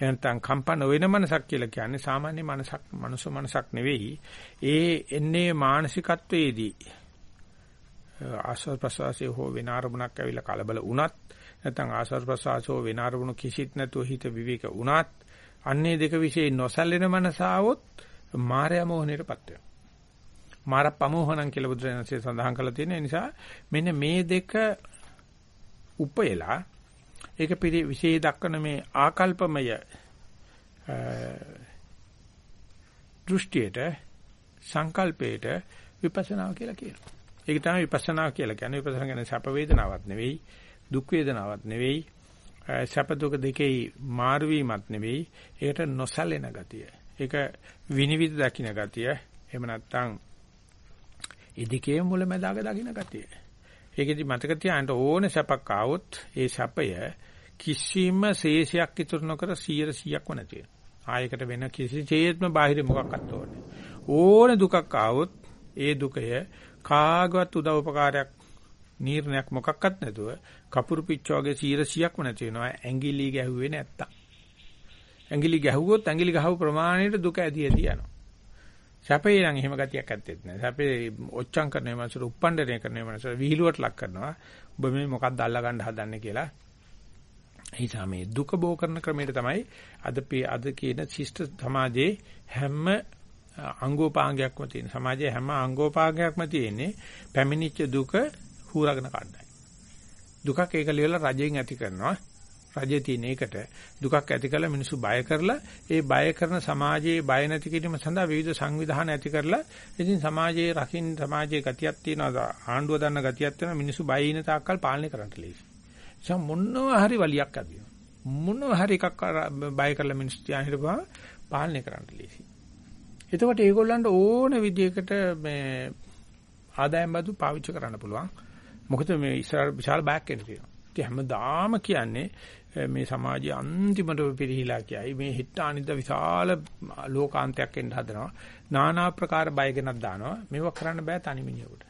එහෙනම් කම්පන වෙන මනසක් කියලා කියන්නේ සාමාන්‍ය මනසක්, මනුස්ස මනසක් නෙවෙයි. ඒ එන්නේ මානසිකත්වයේදී ආස්වාද ප්‍රසවාසයේ හෝ වෙන අරමුණක් ඇවිල්ලා කලබල වුණත් නැත්නම් ආස්වාද ප්‍රසවාසෝ වෙන අරමුණු කිසිත් නැතුව හිත විවේක වුණත් අන්නේ දෙක વિશે නොසැලෙන මනස આવොත් මායя මොහොනේටපත් වෙනවා. මාර ප්‍රමෝහණං කියලා බුදුරජාණන්සේ සඳහන් කරලා තියෙන නිසා මෙන්න මේ දෙක උපයලා ඒක පිළි විශේෂ දක්වන මේ ආකල්පමය දෘෂ්ටියට සංකල්පයට විපස්සනා කියලා කියනවා. ඒක තමයි විපස්සනා කියලා කියන්නේ. විපස්සනා කියන්නේ සැප වේදනාවක් නෙවෙයි, දුක් වේදනාවක් නෙවෙයි, සැප දුක දෙකේ මාරු වීමක් නෙවෙයි. ඒකට නොසැලෙන ගතිය. ඒක විනිවිද දකින්න ගතිය. එහෙම නැත්නම් ඒ දෙකේම මුලැමැදාක දකින්න ගතිය. ඒකෙදි මතක තියාගන්න ඕන සැපක් ආවොත් ඒ සැපය කිසිම ශේෂයක් ඉතුරු නොකර 100%ක්ම නැති වෙනවා. ආයකට වෙන කිසිසේත්ම බාහිර මොකක්වත් ඕනේ. ඕන දුකක් ආවොත් ඒ දුකය කාගවත් උදව් උපකාරයක් නීර්ණයක් මොකක්වත් නැතුව කපුරු පිච්චෝගේ 100%ක්ම නැති වෙනවා. ඇඟිලි ගැහුවේ නැත්තම්. ඇඟිලි ගැහුවොත් ඇඟිලි ගහව ප්‍රමාණයට දුක ඇදී ඇදී යනවා. සැපේ නම් එහෙම ගතියක් ඇත්තෙත් නැහැ. සැපේ ඔච්චම් කරන මනසට උප්පණ්ඩණය කරන මනසට විහිළුවට ලක් කරනවා. ඔබ මේ මොකක්ද අල්ලා ගන්න හදන්නේ කියලා. එහිසා මේ දුක බෝ කරන ක්‍රමයට තමයි අද අද කියන ශිෂ්ට සමාජයේ හැම අංගෝපාංගයක්ම තියෙන. සමාජයේ හැම අංගෝපාංගයක්ම තියෙන්නේ පැමිණිච්ච දුක හූරගෙන කණ්ඩායම්. දුකක් ඒක ලියලා රජයෙන් ඇති කරනවා. රජයේ තියෙන එකට දුකක් ඇති කරලා මිනිස්සු බය කරලා ඒ බය කරන සමාජයේ බය නැති කිරීම සඳහා විවිධ සංවිධාන ඇති කරලා ඉතින් සමාජයේ රකින්න සමාජයේ ගතියක් තියෙනවා ආණ්ඩුව දන්න ගතියක් තියෙනවා මිනිස්සු බය ඉන තාක්කල් පාලනය කරන්න ලේසි. ඒ මොනවා හරි වලියක් අදිනවා. මොනවා හරි එකක් බය කරලා මිනිස්සු තියාගෙන හිටපුවා පාලනය කරන්න ලේසි. එතකොට ඒගොල්ලන්ට ඕන විදිහකට මේ ආදායම් බදු පාවිච්චි කරන්න පුළුවන්. මොකද මේ ඉස්සරහ විශාල බෑක් එකක් තියෙනවා. ඉතින් හැමදාම කියන්නේ මේ සමාජයේ අන්තිමට පිරිහිලා කියයි මේ හිටානිද විශාල ලෝකාන්තයක් එන්න හදනවා. নানা ආකාර බයගෙනක් දානවා. මේව කරන්න බෑ තනි මිනිහෙකුට.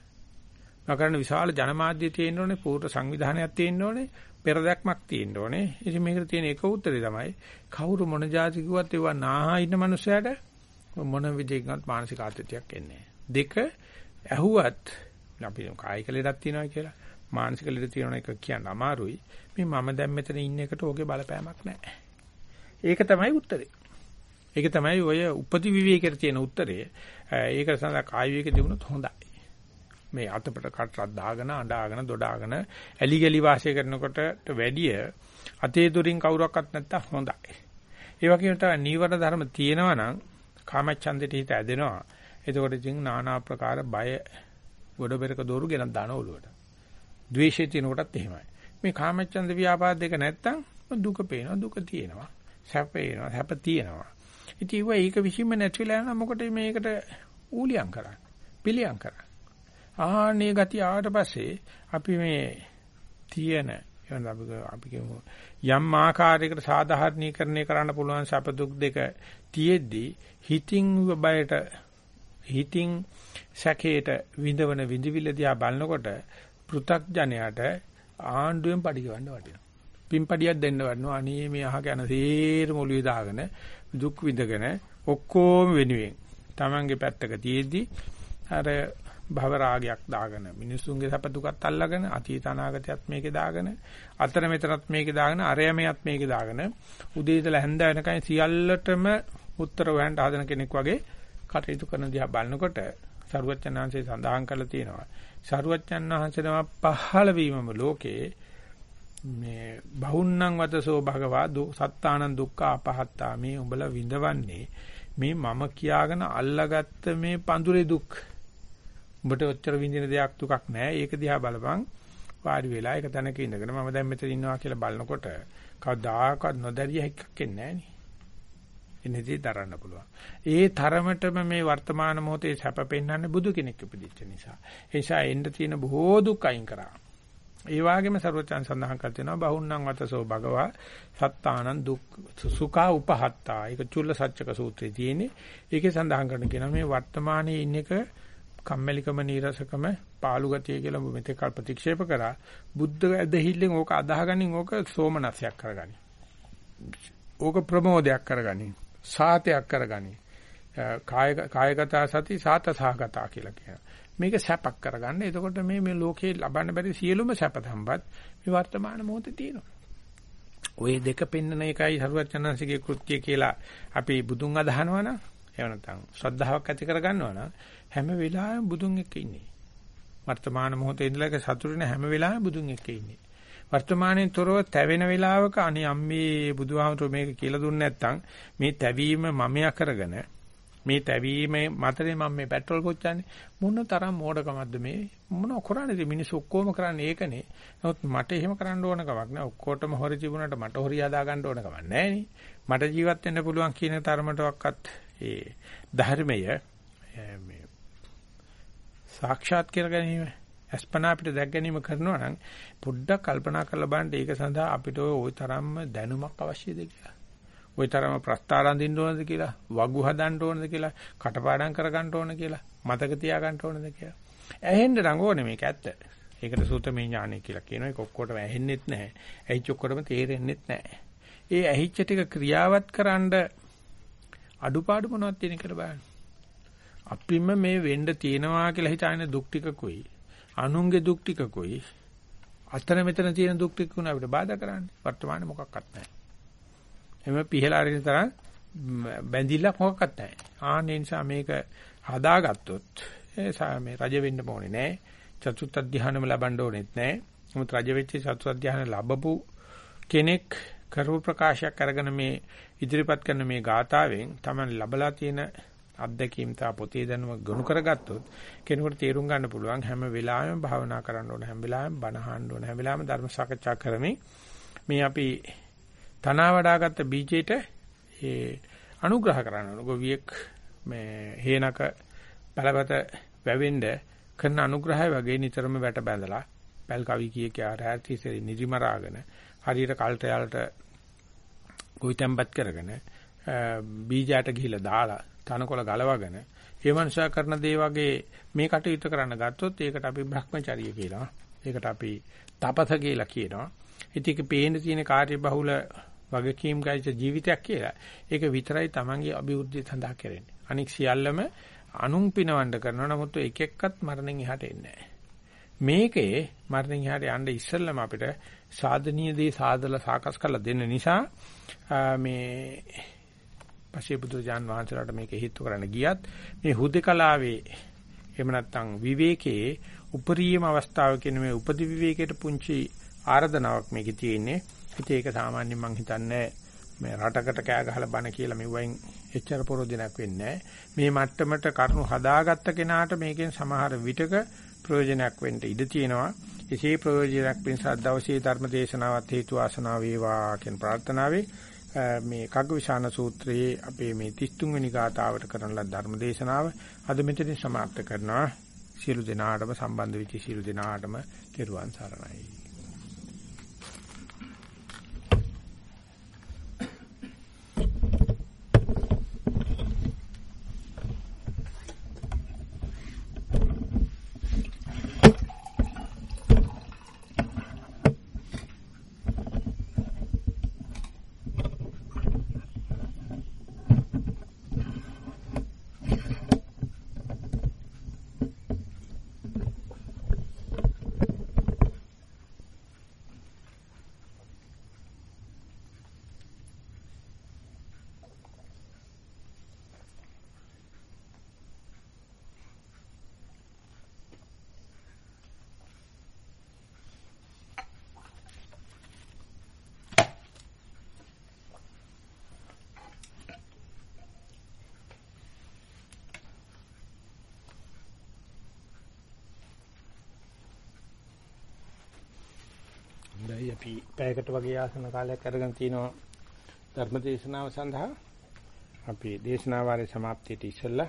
කරන විශාල ජනමාධ්‍ය තියෙන්න ඕනේ, පූර්ව සංවිධානයක් තියෙන්න ඕනේ, පෙරදැක්මක් තියෙන්න ඕනේ. ඉතින් මේකට තියෙන එක උත්තරේ තමයි කවුරු මොන જાති කිව්වත් ඒවා නාහා ඉන්න මනුස්සයට මොන විදිහකින්වත් මානසික ආතතියක් එන්නේ දෙක ඇහුවත් අපි කායික ලෙඩක් තියෙනවා කියලා මානසික ලෙඩ තියෙන එක කියන්න අමාරුයි. මේ මම දැන් මෙතන ඉන්න එකට ඕකේ බලපෑමක් නැහැ. ඒක තමයි උත්තරේ. ඒක තමයි ඔය උපදි විවේකයට තියෙන උත්තරේ. ඒක සඳහා කාය විවේක දිනුනොත් හොඳයි. මේ අතපට කටරක් දාගෙන අඬාගෙන දොඩාගෙන ඇලි ගලි වාසය කරනකොට වැඩිය අතේ දුරින් කවුරක්වත් නැත්තම් හොඳයි. ඒ වගේම තමයි නීවරණ ධර්ම තියෙනවා නම් කාමච්ඡන්දෙට හිත ඇදෙනවා. එතකොට ඉතින් নানা ආකාර බය ගොඩ බෙරක දෝරු ගෙනත් දාන ඔළුවට. ද්වේෂය තියෙනකොටත් එහෙමයි. මේ කාමච්ඡන්ද ව්‍යාපාද දෙක නැත්තම් දුක පේනවා දුක තියෙනවා. සැප පේනවා සැප තියෙනවා. ඉතින් ඒක විසින්ම නැතිලා යන මොකටද මේකට ඌලියම් කරන්නේ? පිළියම් කරන්නේ. ආහනේ ගතිය ආවට පස්සේ අපි මේ තියෙන එවන අපි අපි කියමු යම් ආකාරයකට සාධාරණීකරණය කරන්න පුළුවන් සැප දුක් දෙක තියෙද්දි හිතින් බයට හිතින් සැකේට විඳවන විඳවිල්ල දිහා බලනකොට පෘ탁ජනයාට ආණ්ඩුවෙන් පඩි ගවන්න වටිනවා. පින්පඩියක් දෙන්න වටිනවා. අනේ මේ අහක යන සේරම ඔළුවේ දාගෙන දුක් විඳගෙන ඔක්කොම වෙනුවෙන් Tamange පැත්තක තියෙද්දි අර භව රාගයක් දාගෙන මිනිසුන්ගේ සැප දුකත් අල්ලගෙන අතීත අනාගතයත් මේකේ දාගෙන අතර මෙතනත් මේකේ දාගෙන අරයමයත් මේකේ දාගෙන උදේ ඉඳලා හැන්ද වෙනකන් සියල්ලටම උත්තර හොයන්න හදන කෙනෙක් වගේ කටයුතු කරන දිහා බලනකොට සරුවච්චන්හන්සේ සඳහන් කරලා තියෙනවා. සරුවච්චන්හන්සේ තම පහළ වීමම ලෝකේ මේ බහුන්නං වතසෝ භගවා සත්තානං දුක්ඛ අපහත්තා. මේ උඹලා විඳවන්නේ මේ මම කියාගෙන අල්ලාගත්ත මේ පඳුරේ දුක්. උඹට ඔච්චර විඳින දෙයක් දුකක් නැහැ ඒක දිහා බලපන් වාඩි වෙලා ඒක තැනක ඉඳගෙන මම දැන් මෙතන ඉන්නවා කියලා බලනකොට කවදාකවත් නොදැරිය එකක් එන්නේ නැහැ නේ එනදී දරන්න පුළුවන්. ඒ තරමටම මේ වර්තමාන මොහොතේ සැප පෙන්වන්නේ බුදු කෙනෙක් උපදිච්ච නිසා. ඒ නිසා එන්න තියෙන බොහෝ දුක් අයින් කරා. ඒ වගේම ਸਰවචන් සඳහන් කර තියෙනවා බහුන්නං වතසෝ භගවා සත්තානං දුක් සුඛා උපහත්තා. ඒක චුල්ල සත්‍යක සූත්‍රයේ තියෙන්නේ. ඒකේ සඳහන් කරන කියන මේ වර්තමානයේ ඉන්න එක කම්මැලිකම නීරසකම පාළු ගතිය කියලා මෙතෙක් කල් ප්‍රතික්ෂේප කරා. බුද්ධ ඇදහිල්ලෙන් ඕක අදාහගනින් ඕක සෝමනස්යක් කරගනි. ඕක ප්‍රමෝදයක් කරගනි. සාතයක් කරගනි. කාය කායගත සති සාත සහගතා කියලා කියනවා. මේක සැපක් කරගන්න. එතකොට මේ මේ ලෝකේ ලබන්න බැරි සියලුම සැප සම්පත් මේ වර්තමාන මොහොතේ තියෙනවා. ওই දෙක පෙන්නන එකයි සරුවචනන්සේගේ කෘත්‍ය කියලා අපි බුදුන් අදහනවා නම් එහෙම නැත්නම් ශ්‍රද්ධාවක් ඇති කරගන්නවා නම් හැම වෙලාවෙම බුදුන් එක්ක ඉන්නේ. වර්තමාන මොහොතේ ඉඳලා සතුටින් හැම වෙලාවෙම බුදුන් එක්ක ඉන්නේ. වර්තමානයේ තොරව තැවෙන වෙලාවක අනේ අම්මේ බුදුහාමුදුර මේක කියලා දුන්නේ නැත්නම් මේ තැවීම මමයා කරගෙන මේ තැවීම මතරේ මම මේ පෙට්‍රල් කොච්චන්නේ මොන තරම් මෝඩකමක්ද මේ මොන කරන්නේද මිනිස්සු ඔක්කොම කරන්නේ ඒකනේ නමුත් මට එහෙම කරන්න ඕන කමක් නෑ ඔක්කොටම හොරි තිබුණාට මට හොරි හදා ගන්න ඕන කමක් නෑනේ මට ජීවත් වෙන්න පුළුවන් කියන තරමටවත් ඒ ධර්මය මේ සාක්ෂාත් කර ගැනීම අස්පනා අපිට දැක් ගැනීම කරනවා නම් පොඩ්ඩක් කල්පනා කරලා බලන්න ඒක සඳහා අපිට ওই තරම්ම දැනුමක් අවශ්‍යද කියලා. ওই තරම ප්‍රස්තාරඳින්න ඕනද කියලා, වගු හදන්න ඕනද කියලා, කටපාඩම් කරගන්න ඕනද කියලා, මතක තියාගන්න ඕනද කියලා. ඇහෙන්න රඟෝනේ මේක ඇත්ත. ඒකට සූතමේ ඥානය කියලා කියනවා. ඒක ඔක්කොටම ඇහෙන්නෙත් නැහැ. ඇහිච්ච ඔක්කොටම තේරෙන්නෙත් නැහැ. ඒ ඇහිච්ච ටික ක්‍රියාවත් කරන්න අඩුපාඩු මොනවද තියෙන කියලා බලන්න. අපිම මේ වෙන්න තියෙනවා කියලා හිතාගෙන දුක් ටිකකුයි අනුන්ගේ දුක් ටිකකුයි අතන මෙතන තියෙන දුක් ටික උන අපිට බාධා කරන්නේ වර්තමානයේ මොකක්වත් නැහැ. එමෙ පිහලා අරින තරම් බැඳිලා මොකක්වත් නැහැ. ආන්නේ නිසා මේක හදාගත්තොත් මේ රජ වෙන්න ඕනේ නැහැ. චතුත් අධ්‍යානම ලබන්න ඕනෙත් නැහැ. නමුත් රජ වෙච්ච චතුත් අධ්‍යාන ලැබපු කෙනෙක් කරුව ප්‍රකාශයක් අරගෙන මේ ඉදිරිපත් කරන මේ ගාතාවෙන් තමයි ලබලා තියෙන අත්දැකීම් තා පොතේ දැනුම ගොනු කරගත්තොත් කෙනෙකුට තේරුම් ගන්න පුළුවන් හැම වෙලාවෙම භාවනා කරන්න ඕන හැම වෙලාවෙම බණ අහන්න ඕන හැම වෙලාවෙම ධර්ම සාකච්ඡා කරමින් මේ අපි තනවා වඩාගත්ත බීජේට ඒ අනුග්‍රහ කරන්න ඕන. ගොවියෙක් මේ හේනක බලපත වැවෙන්න කරන අනුග්‍රහය වගේ නිතරම වැට බැඳලා පැල් කවි කිය කියා රාත්‍රිසේ නිදිමරාගෙන හරියට කල්ට යාලට ගොවිතැන්පත් කරගෙන බීජයට ගිහිලා දාලා තනකොළ ගලවගෙන ඒ මනුෂයා කරන දේ වගේ මේ කටයුතු කරන්න ගත්තොත් ඒකට අපි Brahmacharya කියනවා. ඒකට අපි තපස කියලා කියනවා. ඉතින් ඒක පේන තියෙන කාර්ය බහුල වගකීම් ගයිච ජීවිතයක් කියලා. ඒක විතරයි Tamange අභිවෘද්ධිය සඳහා කරන්නේ. අනික සියල්ලම අනුන් පිනවන්න කරනවා. නමුත් එක එක්කත් මරණයෙන් එහාට එන්නේ මේකේ මරණයෙන් එහාට යන්න ඉස්සෙල්ලම අපිට සාධනීය දේ සාදලා සාකස් කරලා දෙන්න නිසා මේ පස්සේ බුදුරජාන් වහන්සේලාට මේක හේතු කරන්න ගියත් මේ හුදකලාවේ එහෙම නැත්නම් විවේකයේ උපරිම අවස්ථාව කියන මේ උපදි විවේකයට පුංචි ආරාධනාවක් මේකේ තියෙන්නේ. ඉතින් ඒක සාමාන්‍යයෙන් මම හිතන්නේ මේ රටකට කෑ ගහලා බන කියලා මෙවෙන් එච්චර පොරොදිනක් වෙන්නේ මේ මට්ටමට කරුණු හදාගත්ත කෙනාට මේකෙන් සමහර විටක ප්‍රයෝජනයක් වෙන්න ඉඩ තියෙනවා. එසේ ප්‍රයෝජනයක් පිණිස දවසේ ධර්ම දේශනාවත් හේතු ආසනාව වේවා කියන ප්‍රාර්ථනාවේ මේ කග්ගවිශාන සූත්‍රයේ අපේ මේ 33 වෙනි ගාථාවට කරන ලද ධර්ම දේශනාව අද මෙතනින් સમાප්ත කරනවා. සියලු දෙනාටම සම්බන්ධ වෙච්ච සියලු දෙනාටම තෙරුවන් සරණයි. පැයකට වගේ ආසන කාලයක් අරගෙන තිනවා. ධර්ම දේශනාව සඳහා අපි දේශනා වාරයේ સમાප්තියට ඉස්සෙල්ලා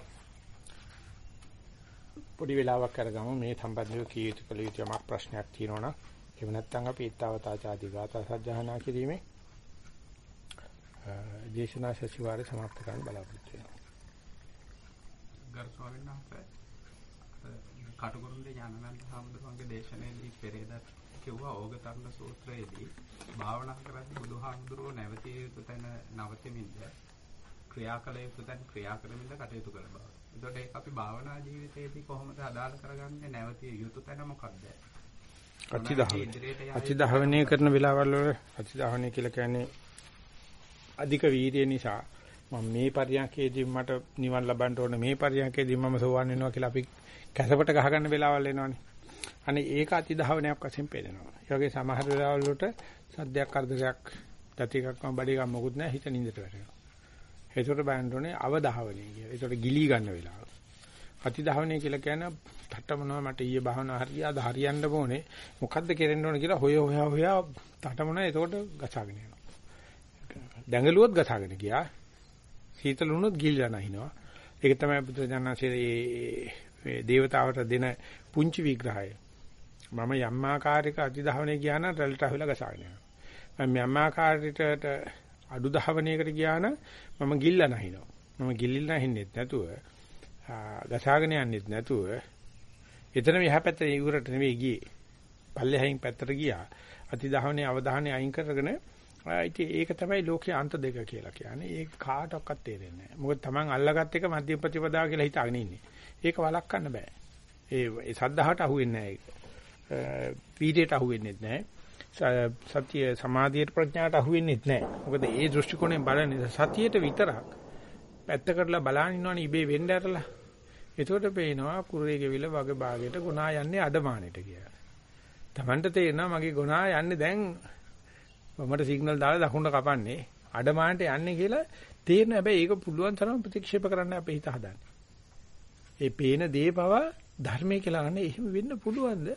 පොඩි වෙලාවක් අරගමු. මේ සම්බන්ධව කී යුතු කළ යුතු යමක් ප්‍රශ්නයක් තියෙනවා නම් එහෙම නැත්නම් අපි ඊතාවතාචාදී ගාථා සජ්ජහානා කිරීමේ දේශනා සතිವಾರයේ સમાප්ත කරන්න බලාපොරොත්තු වෙනවා. ගරු ස්වාමීන් වහන්සේ කටුකුරුන්ගේ ඥානানন্দ සම්බුදුන්ගේ දේශනාවේදී පෙරේදා කිව්වා ඕගතරණ සූත්‍රයේදී භාවනා කරද්දී බුදුහාමුදුරුව නැවතිය යුතු තැන නවතිමින්ද ක්‍රියාකල යුතු තැන ක්‍රියා කරමින්ද කටයුතු කළ බව. එතකොට ඒක අපි භාවනා ජීවිතයේදී කොහොමද අදාළ කරගන්නේ නැවතිය යුතු තැන මොකක්ද? අතිදහවණේ අතිදහවණේ කරන වෙලාවල් වල අතිදහවණේ කියලා කියන්නේ අධික වීර්ය නිසා මම මේ පරියන්කේදී මට නිවන් ලබන්න ඕන මේ පරියන්කේදී මම සෝවන් වෙනවා කියලා අපි කැසපට ගහගන්න වෙලාවල් එනවනේ. අනේ ඒක අතිධාවනයක් වශයෙන් පේනවා. ඒ වගේ සමහර වෙලාවල් වලට සද්දයක් කරදරයක් ගතියක්ම බඩ එකක් මොකුත් නැහැ හිත නින්දට වැටෙනවා. ඒකට බලන්න ඕනේ අවධාවනය කියලා. ඒකට ගිලී ගන්න වෙලාව. අතිධාවනය කියලා කියන්නේ තටමනවා මට ඊයේ භාවනා හරියද හරියන්න ඕනේ. මොකද්ද කෙරෙන්න ඕනේ කියලා හොය හොයා හොයා තටමනවා ඒකට ගසාගෙන යනවා. දැඟලුවොත් ගසාගෙන ගියා. සීතල වුණොත් ගිල්ලා නැහිනවා. ඒක තමයි බුදුජානනාංශයේ මේ දේවතාවට දෙන පුංචි විග්‍රහය. මම යම් ආකාරයක අතිධාවනයේ ගියා නම් රැල්ට අහුලා ගසාගෙන යනවා. මම යම් ආකාරයකට අඩු ධාවනයකට ගියා නම් මම ගිල්ල නැහිනවා. මම ගිල්ලිල් නැහින්නෙත් නැතුව ගසාගෙන යන්නෙත් නැතුව එතන මෙහා පැත්තේ ඉවරට නෙවෙයි ගියේ. පල්ලෙහායින් පැත්තට ගියා. අතිධාවනයේ අවධානය අයින් කරගෙන ඉතින් ඒක තමයි ලෝකයේ අන්ත දෙක කියලා කියන්නේ. ඒක කාටවත් තේරෙන්නේ නැහැ. මොකද Taman අල්ලගත් එක මධ්‍ය ප්‍රතිපදාව කියලා හිතාගෙන ඉන්නේ. ඒක වළක්වන්න බෑ. ඒ සද්ධාහට අහුවෙන්නේ නැහැ ඒක. වීර්යයට අහු වෙන්නේ නැහැ. සතිය සමාධියට ප්‍රඥාට අහු වෙන්නේ නැහැ. මොකද ඒ දෘෂ්ටි කෝණයෙන් බලන්නේ සතියට විතරක් පැත්තකටලා බලන් ඉන්නවනේ ඉබේ වෙන්න ඇරලා. එතකොට පේනවා කුරේ ගෙවිල වගේ භාගයට ගුණා යන්නේ අඩමානෙට කියලා. Tamanට තේරෙනවා මගේ ගුණා යන්නේ දැන් මමට සිග්නල් දාලා දකුණට කපන්නේ අඩමානට යන්නේ කියලා තේරෙන හැබැයි ඒක පුළුවන් තරම් ප්‍රතික්ෂේප කරන්න අපේ හිත හදන්නේ. ඒ පේන දේ පවා ධර්මයේ කියලා ගන්න එහෙම වෙන්න පුළුවන්ද?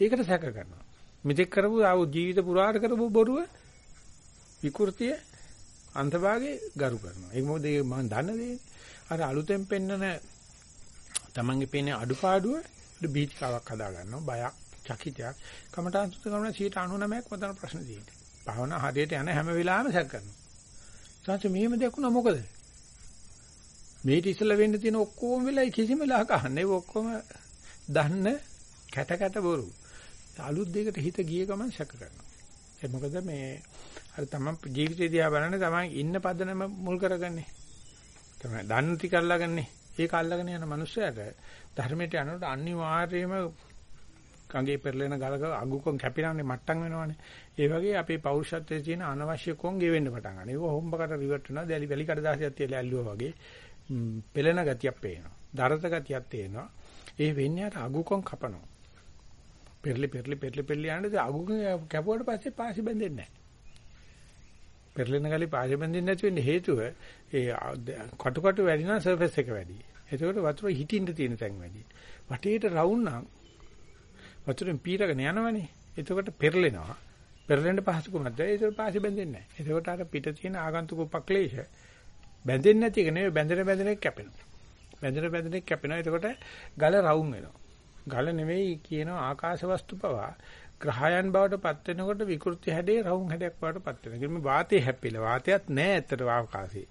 ඒකට සැක කරනවා. මෙතෙක් කරපු ආව ජීවිත පුරාට කරපු බොරුව විකෘතිය අන්තභාගේ ගරු කරනවා. ඒක මොකද මම දන්න දේ. අර අලුතෙන් පෙන්නන තමන්ගේ පේන අඩුපාඩුව බීචිකාවක් හදා ගන්නවා. බයක්, චකිතයක්. කමඨාන් සුද්ධ කරන 99ක් වදන ප්‍රශ්න තියෙනවා. භාවනා හරියට යන හැම වෙලාවෙම සැක කරනවා. සාංශ මෙහෙම දෙකුණා මොකද? මේටි ඉස්සලා වෙන්න තියෙන ඔක්කොම වෙලයි කිසිම වෙලාවක අහන්නේ ඔක්කොම දන්න කැට කැට බොරු. අලුත් දෙයකට හිත ගිය ගමන් සැක කරනවා. ඒ මොකද මේ අර තමන් ජීවිතේ දිහා බලන්නේ තමන් ඉන්න පදනම මුල් කරගන්නේ. තමයි දන්න ටික අල්ලගන්නේ. ඒක අල්ලගෙන යන මනුස්සයාට ධර්මයට යනකොට අනිවාර්යයෙන්ම කංගේ පෙරලෙන ගලක අඟුකොන් කැපිලානේ මට්ටම් වෙනවනේ. ඒ වගේ අපේ පෞරුෂත්වයේ තියෙන අනවශ්‍ය කොන් ගෙවෙන්න පටන් ගන්නවා. ඒක හොම්බකට රිවර්ට් වෙනවා. දැලි වැලි කඩදාසියක් තියලා ඇල්ලුවා වගේ පෙළෙන ගතියක් පේනවා. දරත ගතියක් තේනවා. ඒ වෙන්නේ අර අඟුකොන් කපනවා. පෙරලි පෙරලි පෙරලි පෙරලි යනද අගු කැපුවට පස්සේ පාසි බැඳෙන්නේ නැහැ. පෙරලෙන ගලි පාසි බැඳෙන්නේ නැති වෙන්න හේතුව ඒ කටු කටු වැඩි නම් සර්ෆස් එක වැඩි. ඒකෝට වතුර හිටින්න තියෙන තැන් වැඩි. වටේට රවුම් නම් වතුරෙන් පීරගෙන යනවනේ. එතකොට පෙරලෙනවා. පෙරලෙන්න පහසුකමක් දැයි ඒක පාසෙ බැඳෙන්නේ නැහැ. ඒකට අර පිට තියෙන ආගන්තුක උපක්ලේශ බැඳෙන්නේ නැති එක නෙවෙයි බැඳෙන බැඳෙන එක කැපෙනවා. බැඳෙන බැඳෙන එක කැපෙනවා. එතකොට ගල රවුම් වෙනවා. ගල නෙවෙයි කියන ආකාශ වස්තු පවා ග්‍රහයන් බවට පත් වෙනකොට විකෘති හැඩේ රවුම් හැඩයක් බවට පත් වෙනවා. මේ වාතය හැප්පිලා වාතයක් නැහැ ඇත්තට ආකාශයේ.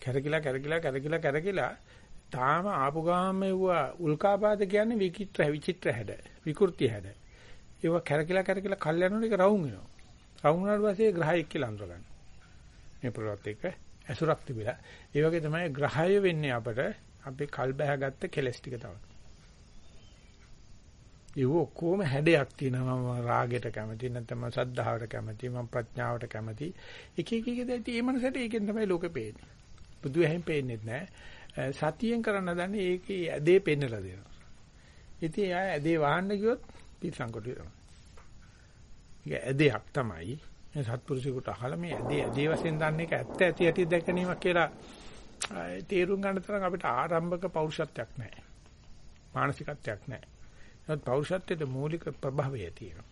කැරකිලා කැරකිලා කැරකිලා කැරකිලා තාම ආපු ගාම මෙවුවා උල්කාපාද කියන්නේ විචිත්‍ර විචිත්‍ර හැඩ විකෘති හැඩ. ඒව කැරකිලා කැරකිලා කල් යනකොට ඒක රවුම් වෙනවා. රවුම් වුණාට පස්සේ ග්‍රහයෙක් කියලා අඳුර ගන්න. මේ පොළොත් එක ඇසුරක් තිබිලා. ඒ වගේ තමයි ග්‍රහය වෙන්නේ අපට අපි කල් බැහැගත්ත කෙලස් ටික තමයි. ඒව ඔක්කොම හැඩයක් තියෙනවා. මම රාගයට කැමති නැත්නම් මම සද්ධාවට කැමති මම ප්‍රඥාවට කැමති. එක එක එක දෙයි මේ මනසට ඒකෙන් තමයි ලෝකෙ පේන්නේ. බුදු එහෙම පේන්නේ නැහැ සතියෙන් කරන්න දන්නේ ඒකේ ඇදේ පෙන්නලා දෙනවා. ඉතින් එයා ඇදේ වහන්න ගියොත් පිටසංකොට වෙනවා. ඒක ඇදයක් තමයි. මේ සත්පුරුෂයෙකුට අහලා මේ ඇදේ ඇදේ වශයෙන් දන්නේ ඒක ඇත්ත ඇති ඇති දැකීමක් කියලා තේරුම් ගන්න තරම් අපිට ආරම්භක පෞරුෂත්වයක් නැහැ මානසිකත්වයක් නැහැ නමුත් පෞරුෂත්වයේ මූලික ප්‍රභවය තියෙනවා.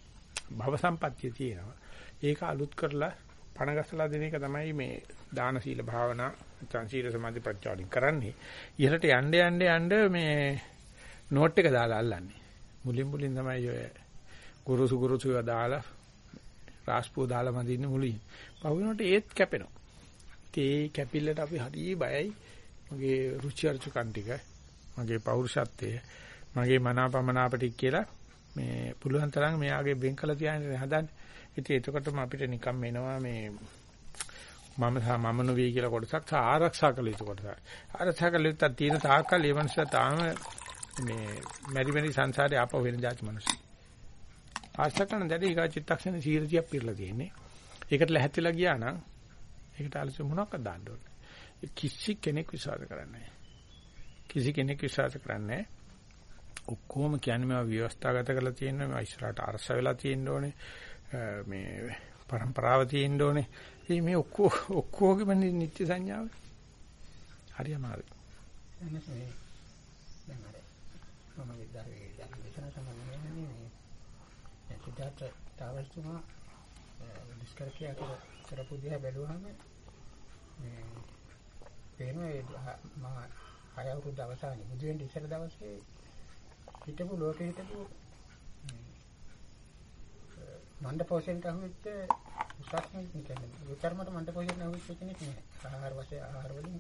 භව සම්පත්තිය තියෙනවා. ඒක අලුත් කරලා පණ ගසලා දෙන එක තමයි මේ දාන සීල භාවනා නැත්නම් සීල සමාධි ප්‍රඥාවලින් කරන්නේ. ඉහළට යන්න යන්න යන්න මේ නෝට් එක දාලා අල්ලන්නේ. මුලින් මුලින් තමයි ඔය ගුරුසු ගුරුසු දාලා රාස්පුව දාලා මදින්න මුලින්. පහුවෙනකොට ඒත් කැපෙනවා. ඒ කැපිල්ලට අපි හරි බයයි. මගේ රුචි අරුචිකන් ටික මගේ පෞරුෂත්වය මගේ මනාපමනාපටි කියලා මේ පුළුවන් තරම් මෙයාගේ වෙන් කළ තියාගෙන හදන්නේ. ඉතින් එතකොටම අපිට නිකම් එනවා මේ මම සහ මම නොවේ කියලා කොටසක් ආරක්ෂා කළ යුතු කොටසක්. ආරක්ෂා කළ යුතු තියෙන තාක්කල් ඒ මනුස්සයා තාම මේ මෙරි මෙරි සංසාරේ ආපහු වෙන જાති මිනිස්සු. ආශා කරන දැඩි ඊගා චිත්තක්ෂණ 100ක් පිරලා තියෙන්නේ. ඒකට ලැහැත්තිලා ගියා නම් ඒකට අලුත් මොනවක්ද දාන්න ඕනේ. කිසි කෙනෙක් විශ්වාස කරන්නේ නැහැ. කිසි කෙනෙක් විශ්වාස කරන්නේ නැහැ. ඔක්කොම කියන්නේ මේවා ව්‍යවස්ථාගත කරලා තියෙනවා මේවා ඉස්සරහට අරස වෙලා තියෙන්න ඕනේ මේ પરම්පරාව තියෙන්න ඕනේ. ඉතින් මේ ඔක්කො ඔක්කොගෙම නිත්‍ය සංඥාව හරි අමාරුයි. දැන් අර මම විද්‍යාවේ දැන් සම්බන්ධයෙන් මේ සිතාට තාවස්තුමා ඩිස්කර්කියා කරපු දිහා බැලුවාම මේ පේනවා මම හය අවුරුදු අවසානයේ බුදු වෙන ඉස්සර දවසේ හිටපු ලෝකෙ හිටපු මණ්ඩපෝෂණයට අහුවෙච්ච උසස්ම කියන්නේ විතරමට මණ්ඩපෝෂණයට අහුවෙච්ච කෙනෙක් නෑ. ආහාර වශයෙන් ආහාර වලින්